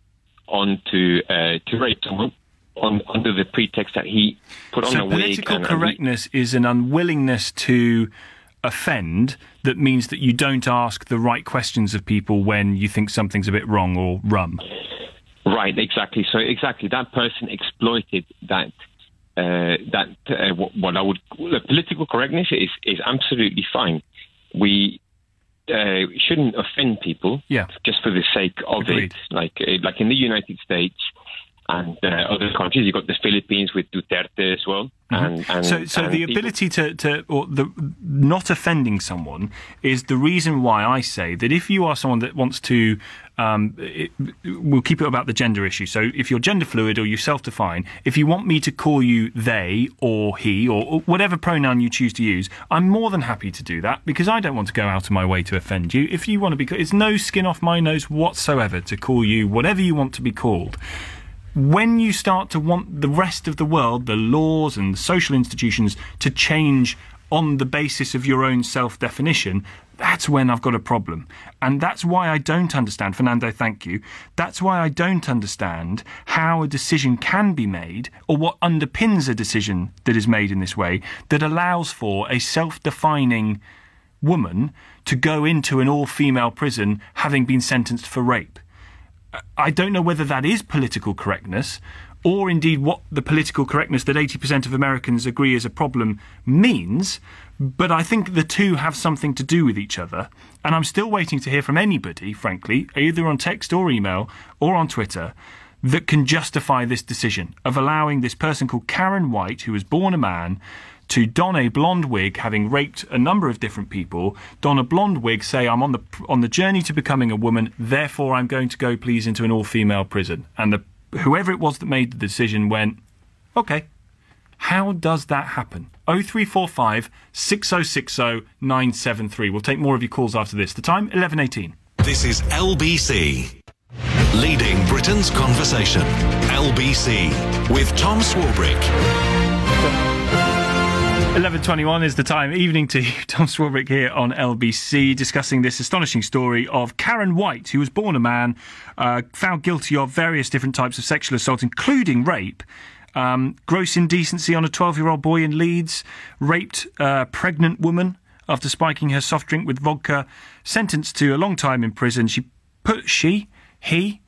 on to, uh, to rape someone on, under the pretext that he put on so a wig. political and- and correctness is an unwillingness to offend that means that you don't ask the right questions of people when you think something's a bit wrong or rum. Right, exactly. So exactly, that person exploited that. Uh, that uh, what, what I would look, political correctness is is absolutely fine. We uh, shouldn't offend people Yeah. just for the sake of Agreed. it. Like uh, like in the United States and uh, other countries, you've got the Philippines with Duterte as well. And, and Mm-hmm. So, so and the people- ability to, to, or the not offending someone is the reason why I say that if you are someone that wants to, um, it, we'll keep it about the gender issue. So, if you're gender fluid or you self-define, if you want me to call you they or he or, or whatever pronoun you choose to use, I'm more than happy to do that because I don't want to go out of my way to offend you. If you want to be, it's no skin off my nose whatsoever to call you whatever you want to be called when you start to want the rest of the world, the laws and the social institutions, to change on the basis of your own self definition, that's when I've got a problem. And that's why I don't understand, Fernando, thank you. That's why I don't understand how a decision can be made or what underpins a decision that is made in this way that allows for a self defining woman to go into an all female prison having been sentenced for rape. I don't know whether that is political correctness or indeed what the political correctness that 80% of Americans agree is a problem means, but I think the two have something to do with each other. And I'm still waiting to hear from anybody, frankly, either on text or email or on Twitter, that can justify this decision of allowing this person called Karen White, who was born a man, to don a blonde wig, having raped a number of different people, don a blonde wig, say I'm on the on the journey to becoming a woman, therefore I'm going to go please into an all-female prison. And the whoever it was that made the decision went, okay. How does that happen? 0345 6060 973. We'll take more of your calls after this. The time 1118. This is LBC. Leading Britain's conversation. LBC with Tom Swarbrick. 11.21 is the time. Evening to you. Tom Swarbrick here on LBC discussing this astonishing story of Karen White, who was born a man, uh, found guilty of various different types of sexual assault, including rape. Um, gross indecency on a 12-year-old boy in Leeds, raped a pregnant woman after spiking her soft drink with vodka, sentenced to a long time in prison. She put she, he,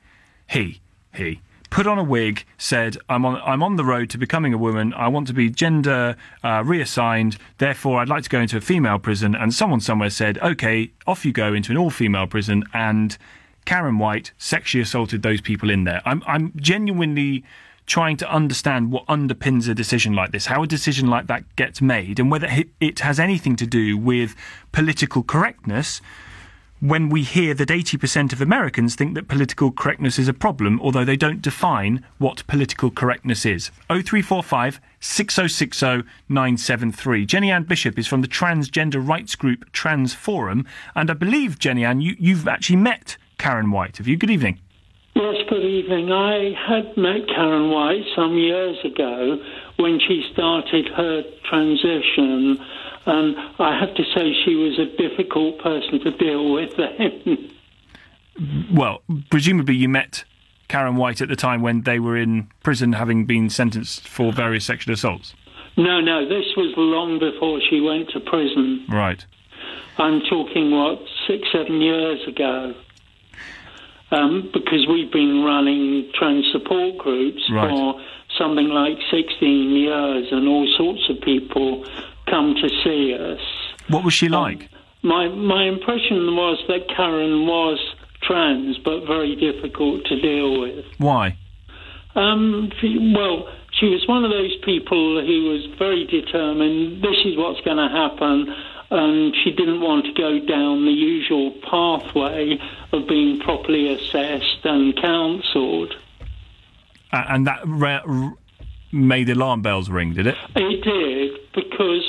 he, he put on a wig, said, "I'm on, I'm on the road to becoming a woman. I want to be gender uh, reassigned. Therefore, I'd like to go into a female prison." And someone somewhere said, "Okay, off you go into an all-female prison." And Karen White sexually assaulted those people in there. I'm, I'm genuinely trying to understand what underpins a decision like this, how a decision like that gets made, and whether it has anything to do with political correctness when we hear that 80% of Americans think that political correctness is a problem, although they don't define what political correctness is. 0345 6060 973. Jenny Ann Bishop is from the transgender rights group Trans Forum, and I believe, Jenny Ann, you, you've actually met Karen White. Have you? Good evening. Yes, good evening. I had met Karen White some years ago when she started her transition, and I have to say she was a difficult person to deal with then. Well, presumably you met Karen White at the time when they were in prison having been sentenced for various sexual assaults? No, no, this was long before she went to prison. Right. I'm talking, what, six, seven years ago. Um, because we've been running trans support groups Right. for something like 16 years, and all sorts of people come to see us. What was she like? My my impression was that Karen was trans, but very difficult to deal with. Why? Um, she- well, she was one of those people who was very determined. This is what's going to happen, and she didn't want to go down the usual pathway of being properly assessed and counselled. And that ra- r- made alarm bells ring, did it? It did because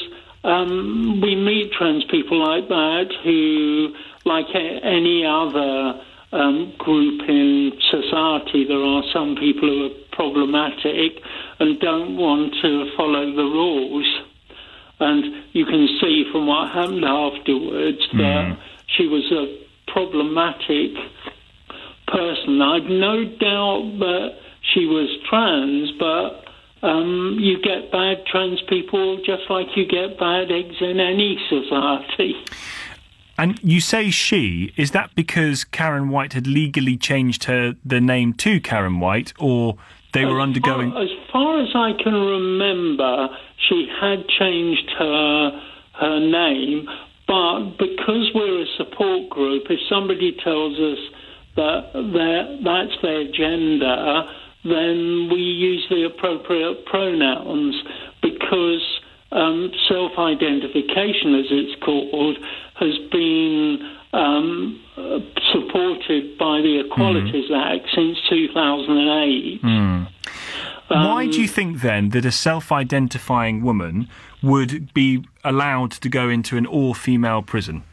um, we meet trans people like that who, like any other um, group in society, there are some people who are problematic and don't want to follow the rules. And you can see from what happened afterwards that she was a problematic person. I've no doubt that she was trans, but um, you get bad trans people just like you get bad eggs in any society. And you say she, is that because Karen White had legally changed her the name to Karen White, or they were undergoing. As far as I can remember, she had changed her her name, but because we're a support group, if somebody tells us that that's their gender, then we use the appropriate pronouns because um, self-identification, as it's called, has been um, supported by the Equalities Act since 2008. Hmm. Why do you think then that a self identifying woman would be allowed to go into an all female prison?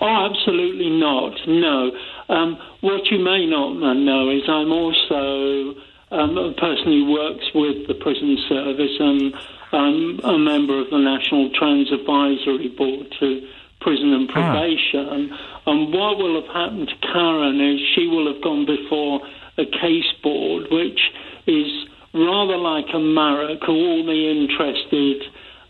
Oh, absolutely not. No. Um, what you may not know is I'm also um, a person who works with the prison service and I'm a member of the National Trans Advisory Board to Prison and Probation. And what will have happened to Karen is she will have gone before a case board, which is rather like a marriage, all the interested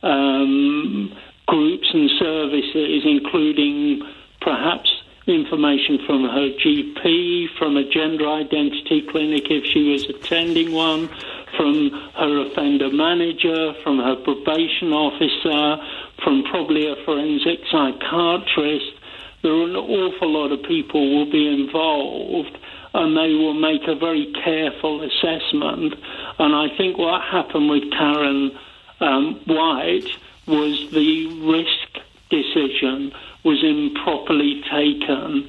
um, groups and services, including perhaps information from her GP, from a gender identity clinic if she was attending one, from her offender manager, from her probation officer, from probably a forensic psychiatrist. There are an awful lot of people will be involved and they will make a very careful assessment. And I think what happened with Karen um, White was the risk decision was improperly taken.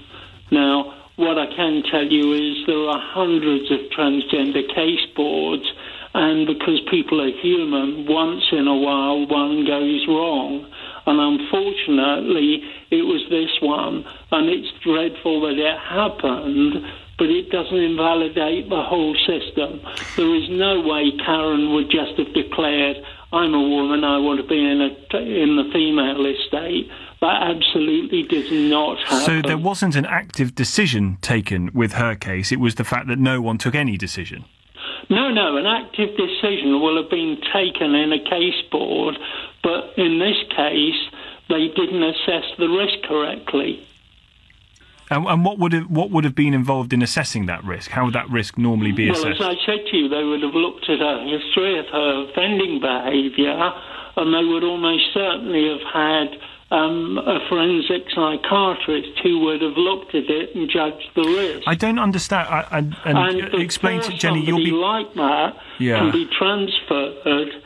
Now, what I can tell you is there are hundreds of transgender case boards, and because people are human, once in a while one goes wrong. And unfortunately, it was this one, and it's dreadful that it happened, but it doesn't invalidate the whole system. There is no way Karen would just have declared, I'm a woman, I want to be in, a, in the female estate. That absolutely does not happen. So there wasn't an active decision taken with her case, it was the fact that no one took any decision. No, no, an active decision will have been taken in a case board, but in this case, they didn't assess the risk correctly. And, and what would have, what would have been involved in assessing that risk? How would that risk normally be assessed? Well, as? I said to you, they would have looked at her history of her offending behaviour, and they would almost certainly have had um, a forensic psychiatrist who would have looked at it and judged the risk. I don't understand. I, I, and and explain to Jenny. You'll be like that Yeah. can be transferred.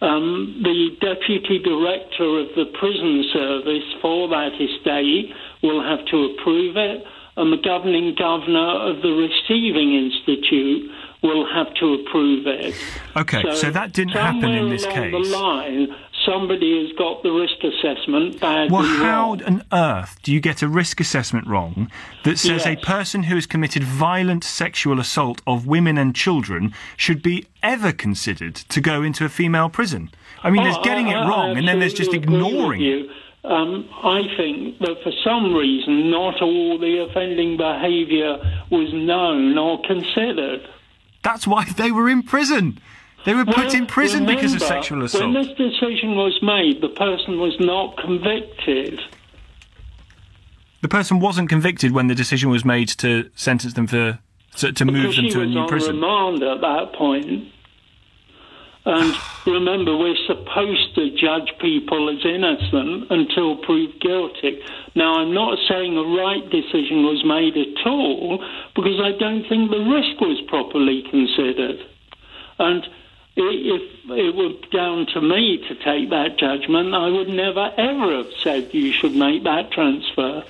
Um, the deputy director of the prison service for that estate will have to approve it, and the governing governor of the receiving institute will have to approve it. okay. So, that didn't happen in this case. The line, somebody has got the risk assessment badly Well, how wrong. on earth do you get a risk assessment wrong that says a person who has committed violent sexual assault of women and children should be ever considered to go into a female prison? I mean, there's Oh, getting it I- I wrong, and then there's just ignoring it. you. Um, I think that for some reason, not all the offending behaviour was known or considered. That's why they were in prison. They were put Well, in prison because of remember, sexual When this decision was made, the person was not convicted. The person wasn't convicted when the decision was made to sentence them for to, to move them to a new on prison. remand at that point. And remember, we're supposed to judge people as innocent until proved guilty. Now, I'm not saying a right decision was made at all because I don't think the risk was properly considered. And if it were down to me to take that judgment, I would never ever have said you should make that transfer.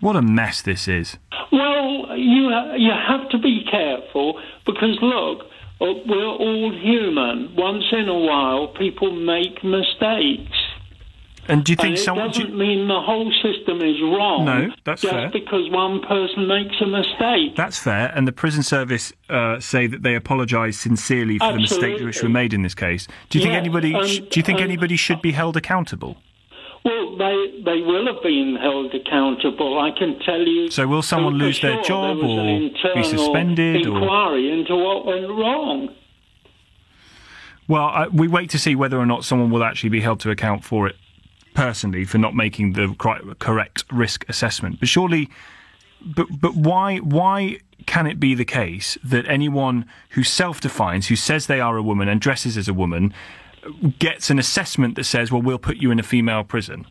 What a mess this is. Well, you you have to be careful because look, uh, we're all human. Once in a while, people make mistakes. And do you think and someone? doesn't you- mean the whole system is wrong. No, that's just fair. because one person makes a mistake. That's fair, and the prison service uh, say that they apologise sincerely for the mistakes which were made in this case. Do you think anybody? and- do you think and- anybody should be held accountable? Well, they they will have been held accountable. I can tell you. So will someone lose their job there was an or be suspended or- Inquiry into what went wrong. Well, I, we wait to see whether or not someone will actually be held to account for it personally for not making the correct risk assessment. But surely, but but why why can it be the case that anyone who self-defines, who says they are a woman and dresses as a woman, gets an assessment that says, "Well, we'll put you in a female prison"?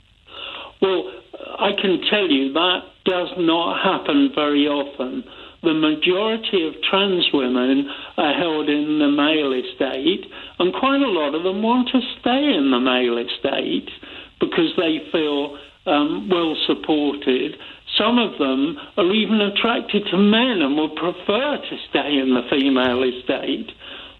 Well, I can tell you that does not happen very often. The majority of trans women are held in the male estate, and quite a lot of them want to stay in the male estate because they feel um, well supported. Some of them are even attracted to men and would prefer to stay in the female estate.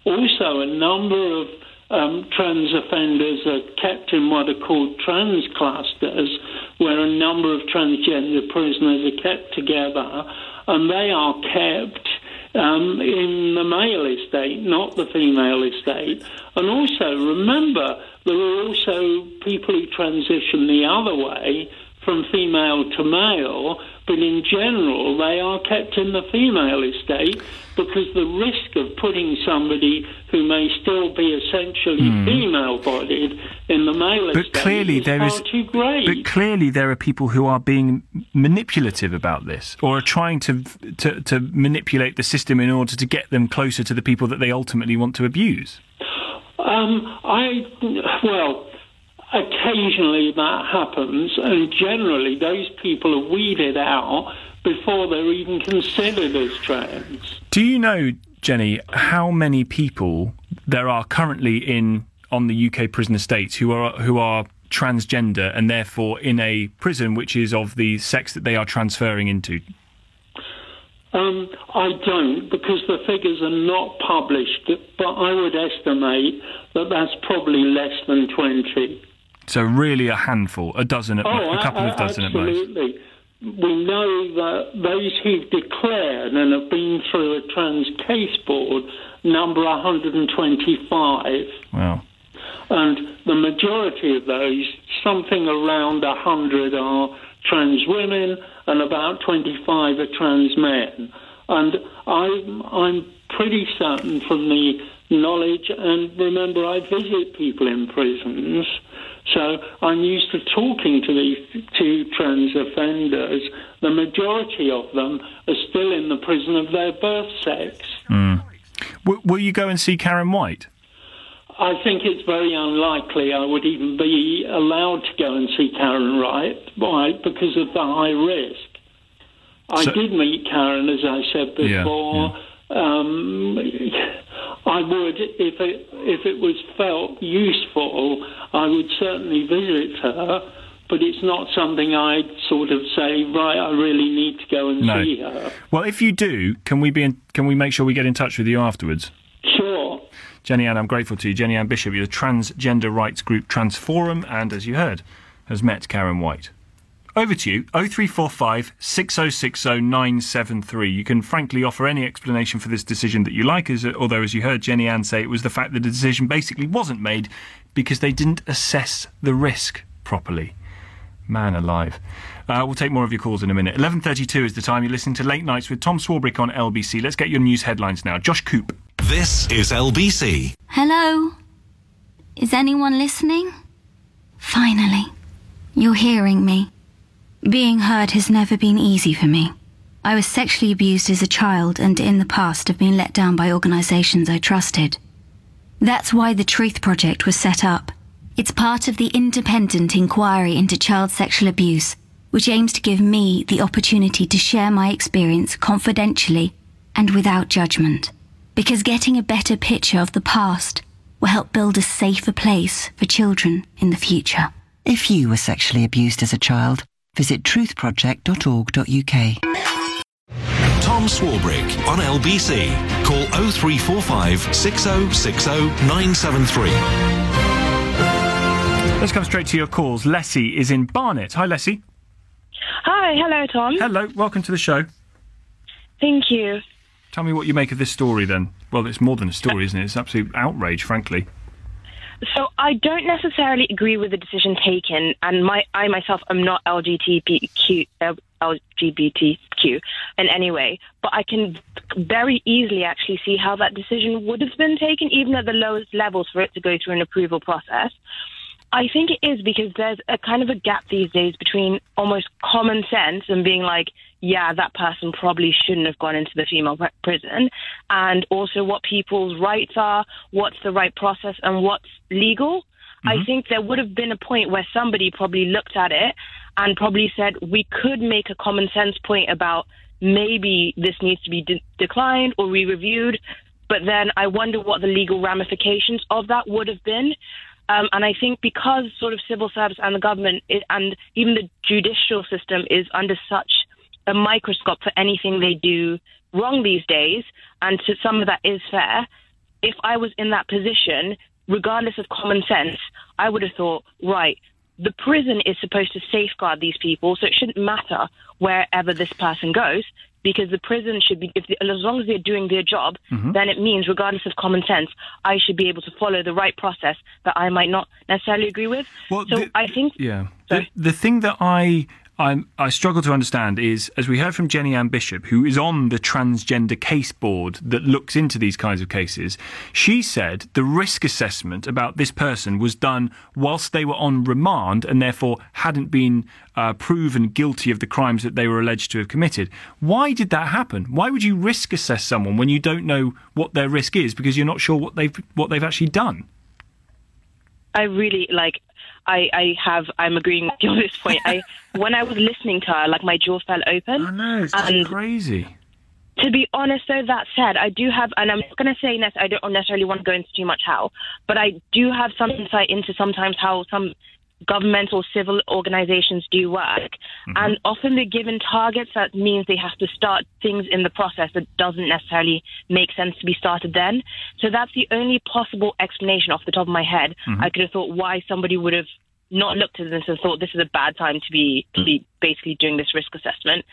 Also, a number of um, trans offenders are kept in what are called trans clusters, where a number of transgender prisoners are kept together, and they are kept um, in the male estate, not the female estate. And also, remember, there are also people who transition the other way from female to male, but in general, they are kept in the female estate because the risk of putting somebody who may still be essentially hmm. female bodied in the male But estate clearly is there far is- too great. But clearly, there are people who are being manipulative about this, or are trying to to, to manipulate the system in order to get them closer to the people that they ultimately want to abuse. Um, I well, occasionally that happens, and generally those people are weeded out before they're even considered as trans. Do you know, Jenny, how many people there are currently in on the UK prison estates who are who are transgender and therefore in a prison which is of the sex that they are transferring into? Um, I don't because the figures are not published, but I would estimate that that's probably less than twenty. So really, a handful, a dozen, at Oh, a couple a- of dozen at most. absolutely. We know that those who've declared and have been through a trans case board number 125, Wow. and the majority of those, something around 100, are trans women and about 25 are trans men. And I'm, I'm pretty certain from the knowledge, and remember, I visit people in prisons, so I'm used to talking to these two trans offenders. The majority of them are still in the prison of their birth sex. Mm. W- will you go and see Karen White? I think it's very unlikely I would even be allowed to go and see Karen Wright, White because of the high risk. I So- did meet Karen, as I said Yeah, before. Um, I would, if it if it was felt useful, I would certainly visit her. But it's not something I'd sort of say, right, I really need to go and No. see her. Well, if you do, can we be in, can we make sure we get in touch with you afterwards? Jenny Ann, I'm grateful to you. Jenny Ann Bishop, you're the transgender rights group Transforum, and as you heard, has met Karen White. Over to you, 0345 6060 973. You can frankly offer any explanation for this decision that you like, as, although, as you heard Jenny Ann say, it was the fact that the decision basically wasn't made because they didn't assess the risk properly. Man alive. Uh, we'll take more of your calls in a minute. 11.32 is the time. You're listening to Late Nights with Tom Swarbrick on LBC. Let's get your news headlines now. Josh Coop. This is LBC. Hello? Is anyone listening? Finally, you're hearing me. Being heard has never been easy for me. I was sexually abused as a child and in the past have been let down by organisations I trusted. That's why the Truth Project was set up. It's part of the independent inquiry into child sexual abuse, which aims to give me the opportunity to share my experience confidentially and without judgment. Because getting a better picture of the past will help build a safer place for children in the future. If you were sexually abused as a child, visit truthproject.org.uk. Tom Swarbrick on LBC. Call 0345 6060 973. Let's come straight to your calls. Leslie is in Barnet. Hi, Leslie. Hi, hello, Tom. Hello, welcome to the show. Thank you. Tell me what you make of this story then. Well, it's more than a story, isn't it? It's absolute outrage, frankly. So I don't necessarily agree with the decision taken, and my I myself am not LGBTQ LGBTQ in any way, but I can very easily actually see how that decision would have been taken, even at the lowest levels, for it to go through an approval process. I think it is because there's a kind of a gap these days between almost common sense and being like, yeah, that person probably shouldn't have gone into the female prison, and also what people's rights are, what's the right process, and what's legal. Mm-hmm. I think there would have been a point where somebody probably looked at it and probably said, we could make a common sense point about maybe this needs to be de- declined or re reviewed. But then I wonder what the legal ramifications of that would have been. Um, and I think because sort of civil service and the government is, and even the judicial system is under such a microscope for anything they do wrong these days, and to some of that is fair. If I was in that position, regardless of common sense, I would have thought, right, the prison is supposed to safeguard these people, so it shouldn't matter wherever this person goes because the prison should be, if the, as long as they're doing their job, mm-hmm. then it means, regardless of common sense, I should be able to follow the right process that I might not necessarily agree with. Well, so the, I think, yeah, the, the, thing that I I'm, i struggle to understand is, as we heard from Jenny Ann Bishop, who is on the transgender case board that looks into these kinds of cases, she said the risk assessment about this person was done whilst they were on remand and therefore hadn't been uh, proven guilty of the crimes that they were alleged to have committed. Why did that happen? Why would you risk assess someone when you don't know what their risk is because you're not sure what they've what they've actually done? I really like I, I have I'm agreeing with you on this point. I when I was listening to her, like my jaw fell open. I know it's and crazy. To be honest, though, that said, I do have, and I'm not going to say I don't necessarily want to go into too much how, but I do have some insight into sometimes how some governmental civil organizations do work. Mm-hmm. And often they're given targets that means they have to start things in the process that doesn't necessarily make sense to be started then. So that's the only possible explanation off the top of my head. Mm-hmm. I could have thought why somebody would have not looked at this and thought this is a bad time to be to be basically doing this risk assessment.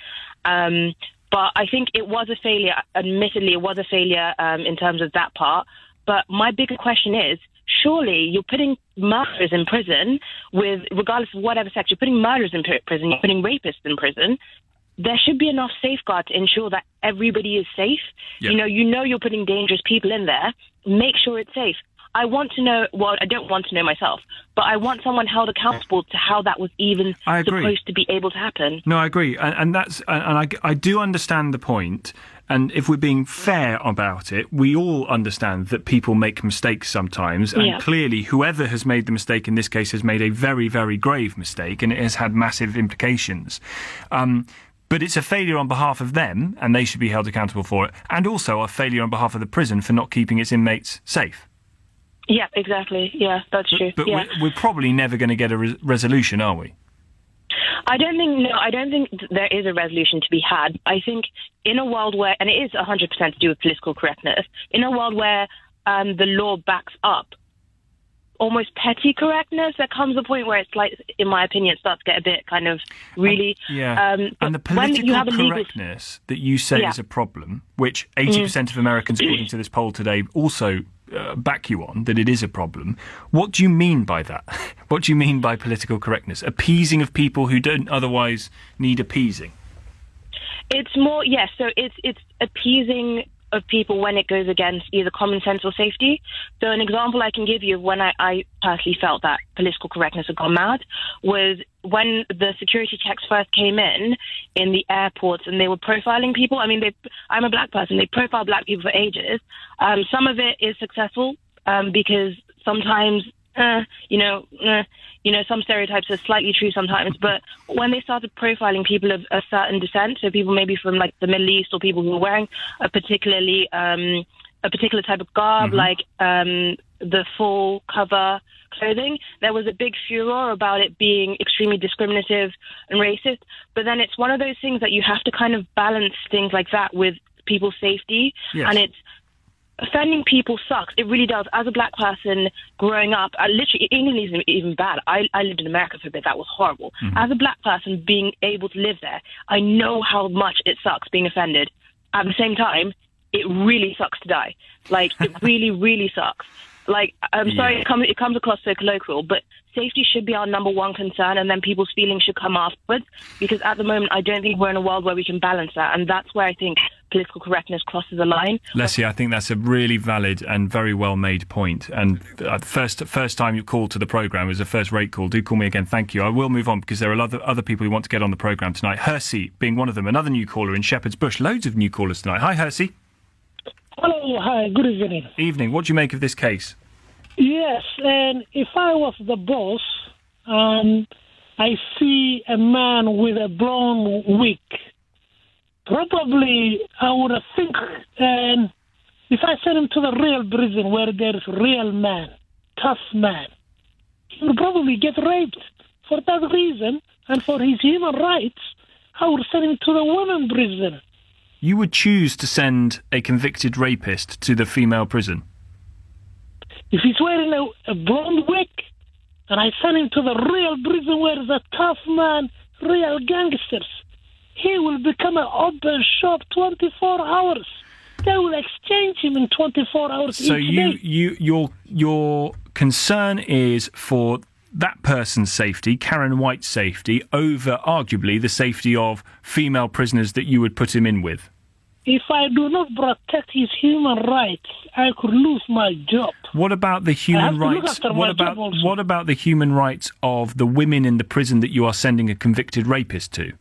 Um, but I think it was a failure. Admittedly, it was a failure um, in terms of that part. But my bigger question is surely you're putting murderers in prison with, regardless of whatever sex, you're putting murderers in prison, you're putting rapists in prison. There should be enough safeguard to ensure that everybody is safe. Yep. You know, you know you're putting dangerous people in there. Make sure it's safe. I want to know. Well, I don't want to know myself, but I want someone held accountable to how that was even supposed to be able to happen. No, I agree, and, and that's and I, I do understand the point. And if we're being fair about it, we all understand that people make mistakes sometimes. And yeah. clearly, whoever has made the mistake in this case has made a very, very grave mistake and it has had massive implications. Um, but it's a failure on behalf of them, and they should be held accountable for it, and also a failure on behalf of the prison for not keeping its inmates safe. Yeah, exactly. Yeah, that's true. But, yeah. we're, we're, probably never going to get a re- resolution, are we? I don't think no. I don't think there is a resolution to be had. I think in a world where, and it is 100% to do with political correctness, in a world where um, the law backs up almost petty correctness, there comes a point where it's like, in my opinion, it starts to get a bit kind of really. Um, yeah. Um, and the political correctness legal... that you say yeah. is a problem, which 80% mm. of Americans, according to this poll today, also uh, back you on that it is a problem. What do you mean by that? what do you mean by political correctness? Appeasing of people who don't otherwise need appeasing? It's more yes. so it's it's appeasing of people when it goes against either common sense or safety. So an example I can give you of when I, I personally felt that political correctness had gone mad was when the security checks first came in in the airports and they were profiling people. I mean, they, I'm a black person. They profile black people for ages. Um, some of it is successful um, because sometimes, uh, you know, uh, you know, some stereotypes are slightly true sometimes. But when they started profiling people of a certain descent, so people maybe from like the Middle East or people who are wearing a particularly um, a particular type of garb, like um, the full cover clothing, there was a big furor about it being extremely discriminative and racist. But then it's one of those things that you have to kind of balance things like that with people's safety, Yes. and it's offending people sucks. It really does. As a black person growing up, I literally England isn't even bad. I, I lived in America for a bit. That was horrible. Mm-hmm. As a black person being able to live there, I know how much it sucks being offended. At the same time, it really sucks to die. Like it really, really sucks. Like I'm sorry, it comes it comes across so colloquial, but safety should be our number one concern, and then people's feelings should come afterwards. Because at the moment, I don't think we're in a world where we can balance that, and that's where I think political correctness crosses a line. Leslie, I think that's a really valid and very well made point. And uh, first, first time you called to the program was a first rate call. Do call me again. Thank you. I will move on because there are other other people who want to get on the program tonight. Hersey being one of them. Another new caller in Shepherd's Bush. Loads of new callers tonight. Hi, Hersey. Hello, hi, good evening. Evening. What do you make of this case? Yes, and if I was the boss and I see a man with a blonde wig, probably I would think, and if I send him to the real prison where there's real man, tough man, he would probably get raped. For that reason, and for his human rights, I would send him to the women prison. You would choose to send a convicted rapist to the female prison. If he's wearing a, a blonde wig, and I send him to the real prison where there's a tough man, real gangsters, he will become an open shop 24 hours. They will exchange him in 24 hours So you, day. you, your, your concern is for that person's safety, Karen White's safety, over arguably the safety of female prisoners that you would put him in with. If I do not protect his human rights, I could lose my job. What about the human rights? What about what about the human rights of the women in the prison that you are sending a convicted rapist to?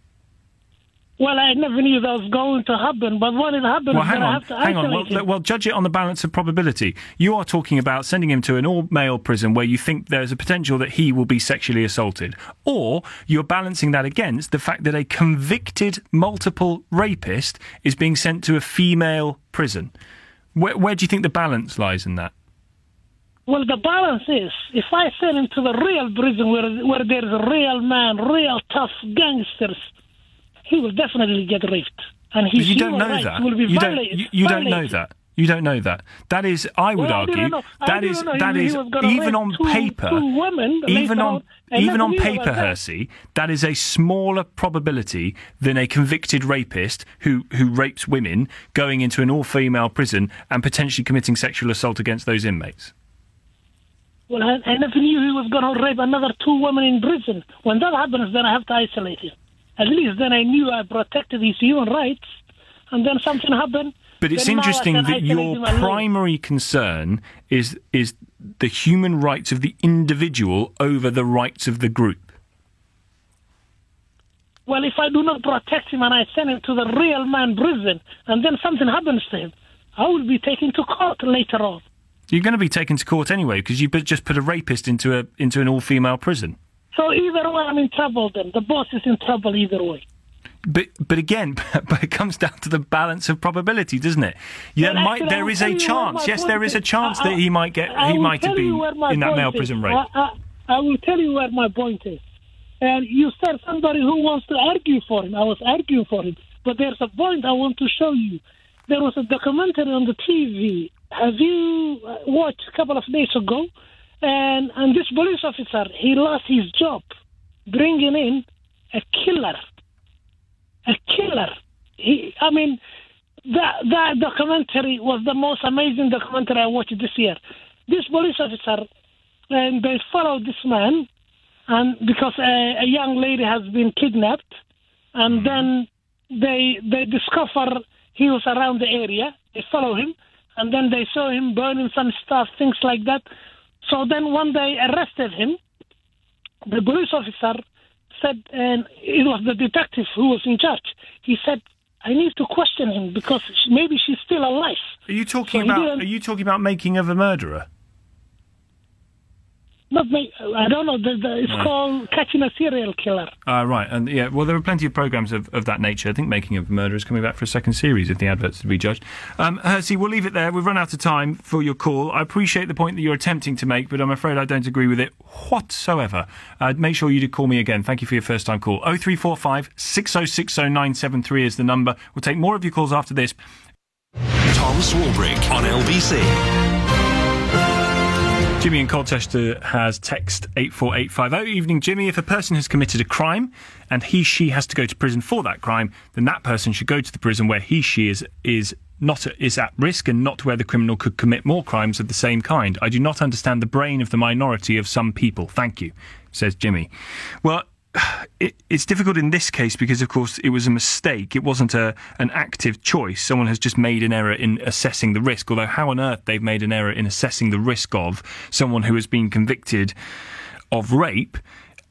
Well, I never knew that was going to happen, but when it happened, Well, hang then I have to hang on. Well, him. well, judge it on the balance of probability. You are talking about sending him to an all-male prison where you think there's a potential that he will be sexually assaulted, or you're balancing that against the fact that a convicted multiple rapist is being sent to a female prison. Where, where do you think the balance lies in that? Well, the balance is if I send him to the real prison where where there's a real man, real tough gangsters, he will definitely get raped, and his you don't know rights that. will be You don't. violated. You, you don't know that. You don't know that. That is, I would Well, argue. I that didn't know that he is even on two- paper, two women even on. Even on paper. Hersey, that is a smaller probability than a convicted rapist who who rapes women going into an all-female prison and potentially committing sexual assault against those inmates. Well, I, I never knew he was going to rape another two women in prison. When that happens, then I have to isolate him. At least then I knew I protected his human rights, and then something happened. But it's then interesting that your primary concern is is the human rights of the individual over the rights of the group. Well, if I do not protect him and I send him to the real man prison, and then something happens to him, I will be taken to court later on. You're going to be taken to court anyway because you just put a rapist into a into an all-female prison. So either way, I'm in trouble. Then the boss is in trouble either way. But but again, but it comes down to the balance of probability, doesn't it? Yeah, Well, might there is a chance. Yes, there is a chance I- that he might get I he might been in that male prison rape. I, I, I will tell you where my point is. And you said somebody who wants to argue for him. I was arguing for him. But there's a point I want to show you. There was a documentary on the TV. Have you uh, watched a couple of days ago? And and this police officer, he lost his job, bringing in a killer. A killer. He, I mean, that that documentary was the most amazing documentary I watched this year. This police officer, and they followed this man, and because a, a young lady has been kidnapped, and mm-hmm. then they they discover he was around the area, They follow him, and then they saw him burning some stuff, things like that. So then one day arrested him. The police officer said, and it was the detective who was in charge. He said, "I need to question him because maybe she's still alive." Are you talking So about? Are you talking about making of a murderer? Not me. I don't know. The, the, it's No. called catching a serial killer. Uh, right, and yeah, well, there are plenty of programs of, of that nature. I think Making of a Murderer is coming back for a second series if the adverts are to be judged. Um, Hersey, we'll leave it there. We've run out of time for your call. I appreciate the point that you're attempting to make, but I'm afraid I don't agree with it whatsoever. Uh, make sure you do call me again. Thank you for your first time call. 0345 6060 973 is the number. We'll take more of your calls after this. Tom Swarbrick on LBC. Jimmy in Colchester has text 84850. Evening, Jimmy. If a person has committed a crime and he, she has to go to prison for that crime, then that person should go to the prison where he, she is, is not is at risk and not where the criminal could commit more crimes of the same kind. I do not understand the brain of the minority of some people. Thank you, says Jimmy. Well, it, it's difficult in this case because, of course, it was a mistake. It wasn't a an active choice. Someone has just made an error in assessing the risk. Although, how on earth they've made an error in assessing the risk of someone who has been convicted of rape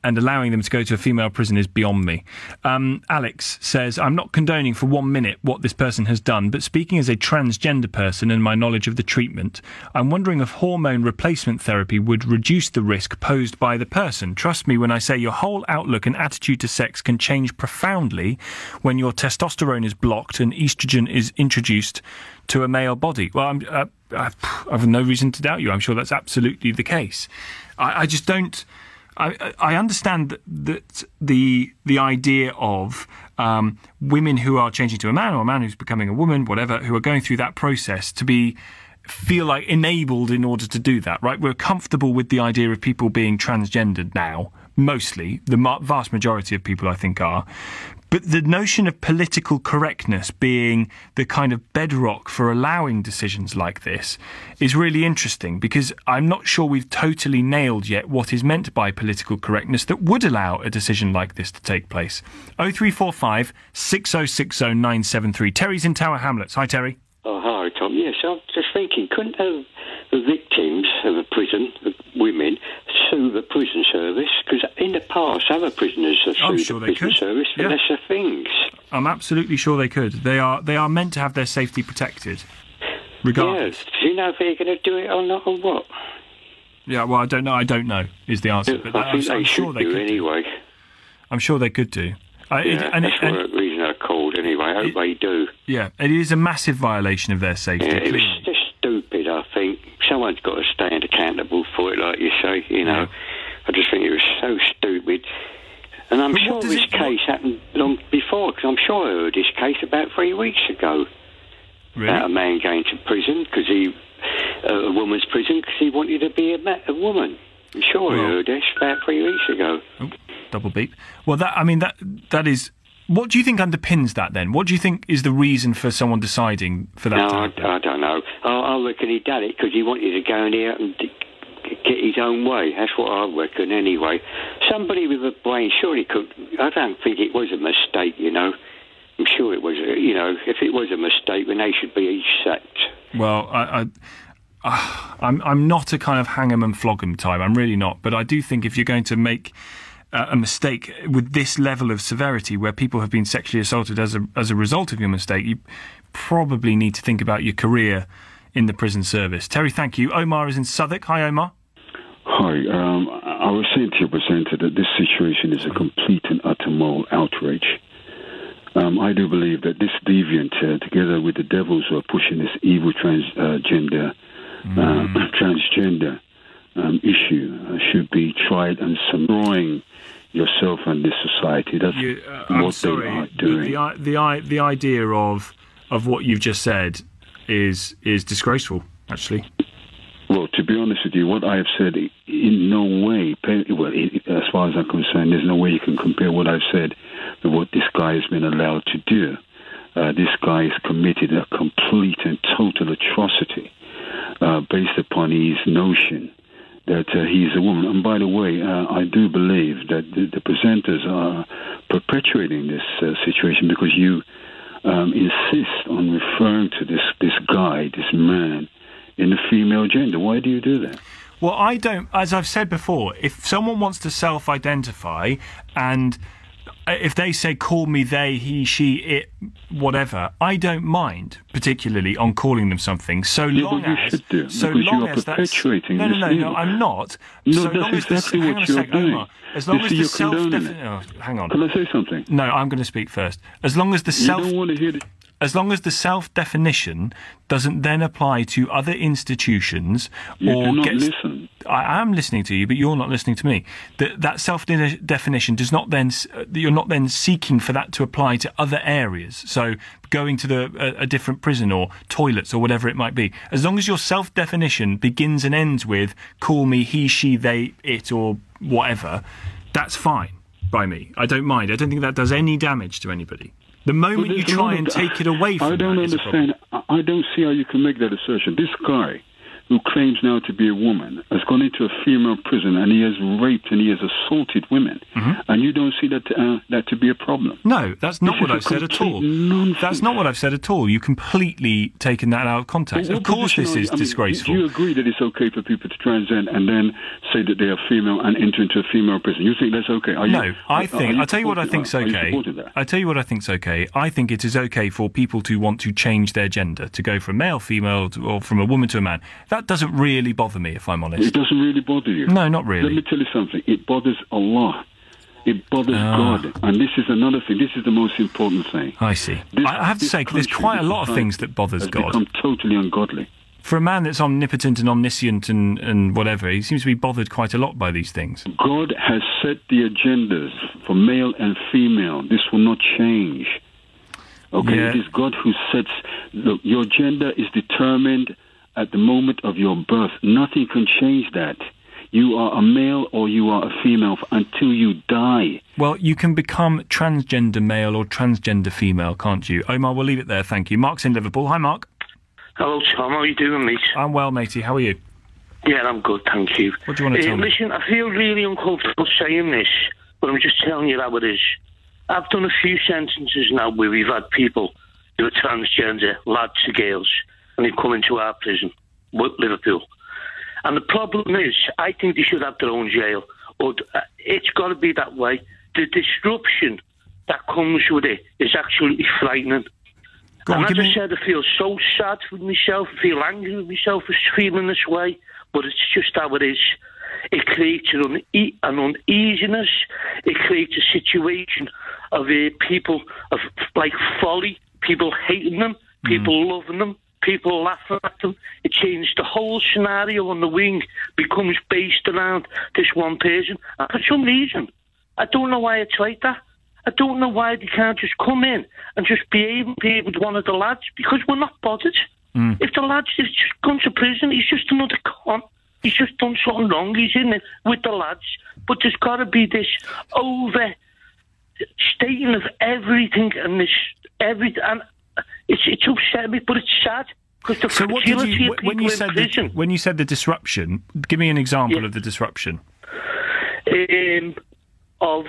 and allowing them to go to a female prison is beyond me. Um, Alex says, I'm not condoning for one minute what this person has done, but speaking as a transgender person and my knowledge of the treatment, I'm wondering if hormone replacement therapy would reduce the risk posed by the person. Trust me when I say your whole outlook and attitude to sex can change profoundly when your testosterone is blocked and estrogen is introduced to a male body. Well, uh, I have no reason to doubt you. I'm sure that's absolutely the case. I, I just don't. I, I understand that, the the idea of um, women who are changing to a man or a man who's becoming a woman, whatever, who are going through that process to be feel like enabled in order to do that. Right? We're comfortable with the idea of people being transgendered now. Mostly, the vast majority of people, I think, are. But the notion of political correctness being the kind of bedrock for allowing decisions like this is really interesting because I'm not sure we've totally nailed yet what is meant by political correctness that would allow a decision like this to take place. 0345 6060 973. Terry's in Tower Hamlets. Hi, Terry. Oh, hi, I'm just thinking, couldn't uh, the victims of a prison, the women, sue the prison service? Because in the past, other prisoners have I'm sued sure the prison could. service for Yeah. lesser things. I'm absolutely sure they could. They are they are meant to have their safety protected. Regardless. Yes. Do you know if they're going to do it or not, or what? Yeah, well, I don't know. I don't know is the answer. But I think I'm, they I'm sure they do could. anyway. I'm sure they could do. I, it- Yeah, and, that's and- the reason I called anyway. I hope they do. yeah, it is a massive violation of their safety. Yeah, it was just stupid, I think. Someone's got to stand accountable for it, like you say, you know. I just think it was so stupid. And I'm sure this case happened long before, because I'm sure I heard this case about three weeks ago. About a man going to prison because he, uh, a woman's prison because he wanted to be a, ma- a woman. I'm sure I heard this about three weeks ago. double beep. Well, that I mean that that is. What do you think underpins that? Then, what do you think is the reason for someone deciding for that? No, to I. I don't know. I, I reckon he done it because he wanted to go in there and get his own way. That's what I reckon, anyway. Somebody with a brain surely could. I don't think it was a mistake, you know. I'm sure it was. uh, You know, if it was a mistake, then they should be each sacked. Well, I, I, ah, I'm I'm not a kind of hang 'em and flog 'em type. I'm really not. But I do think if you're going to make uh, a mistake with this level of severity, where people have been sexually assaulted as a as a result of your mistake, you probably need to think about your career in the prison service. Terry, thank you. Omar is in Southwark. Hi, Omar. Hi, um, I was saying to your presenter that this situation is a complete and utter moral outrage. Um, I do believe that this deviant, uh, together with the devils who are pushing this evil transgender, uh, transgender um, issue, uh, should be tried and destroying yourself and this society. That's You, uh, what they are doing. the i- the the idea of of what you've just said is is disgraceful. Actually, Well, to be honest with you, what I have said in no way, well, as far as I'm concerned, there's no way you can compare what I've said with what this guy has been allowed to do. Uh, this guy has committed a complete and total atrocity uh, based upon his notion that uh, he's a woman. And by the way, uh, I do believe that the, the presenters are perpetuating this uh, situation because you um, insist on referring to this this guy, this man, in the female gender? Why do you do that? Well, I don't. As I've said before, if someone wants to self-identify and if they say call me they, he, she, it, whatever, I don't mind particularly on calling them something so Yeah, long you as should do, so long as that's perpetuating no no no no. I'm not. No, so that's long as the- exactly what you're sec, Omar. doing. As long You as the self oh, hang on. Can I say something? No, I'm going to speak first. As long as the You self don't want to hear the, as long as the self definition doesn't then apply to other institutions You or gets, listen. I am listening to you, but you're not listening to me. That that self definition does not then uh, you're not then seeking for that to apply to other areas. So going to the a, a different prison or toilets or whatever it might be. As long as your self definition begins and ends with call me he, she, they, it, or whatever, that's fine by me. I don't mind. I don't think that does any damage to anybody. The moment you try and take it away from I don't that is a problem. understand. I I don't see how you can make that assertion. This guy, who claims now to be a woman, has gone into a female prison and he has raped and he has assaulted women, and you don't see that uh, that to be a problem. Mm-hmm. No, that's not This what I've said at all. complete That's not what I've said at all. You completely taken that out of context. Of course, this is I mean, disgraceful. Do you agree that it's okay for people to transcend and then say that they are female and enter into a female prison? You think that's okay? Are you, no, I think. I'll tell you what I think's okay. I'll tell you what I think's okay. I think it is okay for people to want to change their gender, to go from male, female, to, or from a woman to a man. That doesn't really bother me, if I'm honest. It doesn't really bother you. No, not really. Let me tell you something. It bothers Allah. It bothers Ah. God. And this is another thing. This is the most important thing. I see. This- I have to say, there's quite a lot of things that bothers has God. become totally ungodly. For a man that's omnipotent and omniscient and, and whatever, he seems to be bothered quite a lot by these things. God has set the agendas for male and female. This will not change. Okay, Yeah. it is God who sets. Look, your gender is determined at the moment of your birth. Nothing can change that. You are a male or you are a female until you die. Well, you can become transgender male or transgender female, can't you? Omar, we'll leave it there, thank you. Mark's in Liverpool. Hi, Mark. Hello, Tom. How are you doing, mate? I'm well, matey. How are you? Yeah, I'm good, thank you. What do you want to Uh, tell me? Listen, I feel really uncomfortable saying this, but I'm just telling you how it is. I've done a few sentences now where we've had people who are transgender, lads to girls, and they've come into our prison, Liverpool. And the problem is, I think they should have their own jail. Or uh, it's got to be that way. The disruption that comes with it is absolutely frightening. Go on, as I said, I feel so sad for myself. I feel angry with myself for feeling this way. But it's just how it is. It creates an, une- an uneasiness. It creates a situation of uh, people of like folly, people hating them, people loving them, people laughing at them. It changed the whole scenario on the wing becomes based around this one person. And for some reason, I don't know why it's like that. I don't know why they can't just come in and just behave and behave with one of the lads because we're not bothered. Hmm. If the lad's just just gone to prison, he's just another con. He's just done something wrong. He's in it with the lads. But there's got to be this over stating of everything and this every and it's it's upset me, but it's sad because the So, what did you when you in said prison. the, when you said the disruption? Give me an example of the disruption. um, of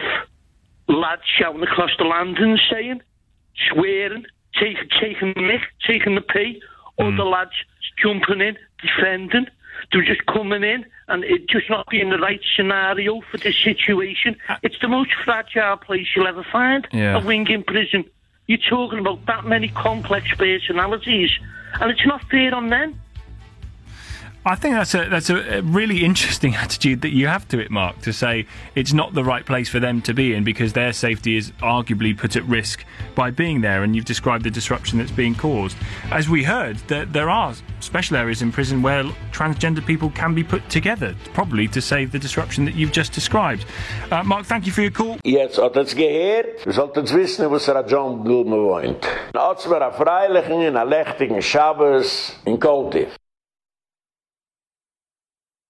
lads shouting across the landing saying, swearing, taking, taking the mick, taking the pee, other lads jumping in, defending. They're just coming in and it just not being the right scenario for this situation. It's the most fragile place you'll ever find, Yeah. a wing in prison. You're talking about that many complex personalities, and it's not fair on them. I think that's a that's a, really interesting attitude that you have to it, Mark, to say it's not the right place for them to be in because their safety is arguably put at risk by being there. And you've described the disruption that's being caused. As we heard, there, there are special areas in prison where transgender people can be put together, probably to save the disruption that you've just described. Uh, Mark, thank you for your call. Jetzt hat es gehört, wir sollten es wissen, wo es er John Blume wohnt. Als wir a Freilichen a lechtigen Shabbos in Koltiv.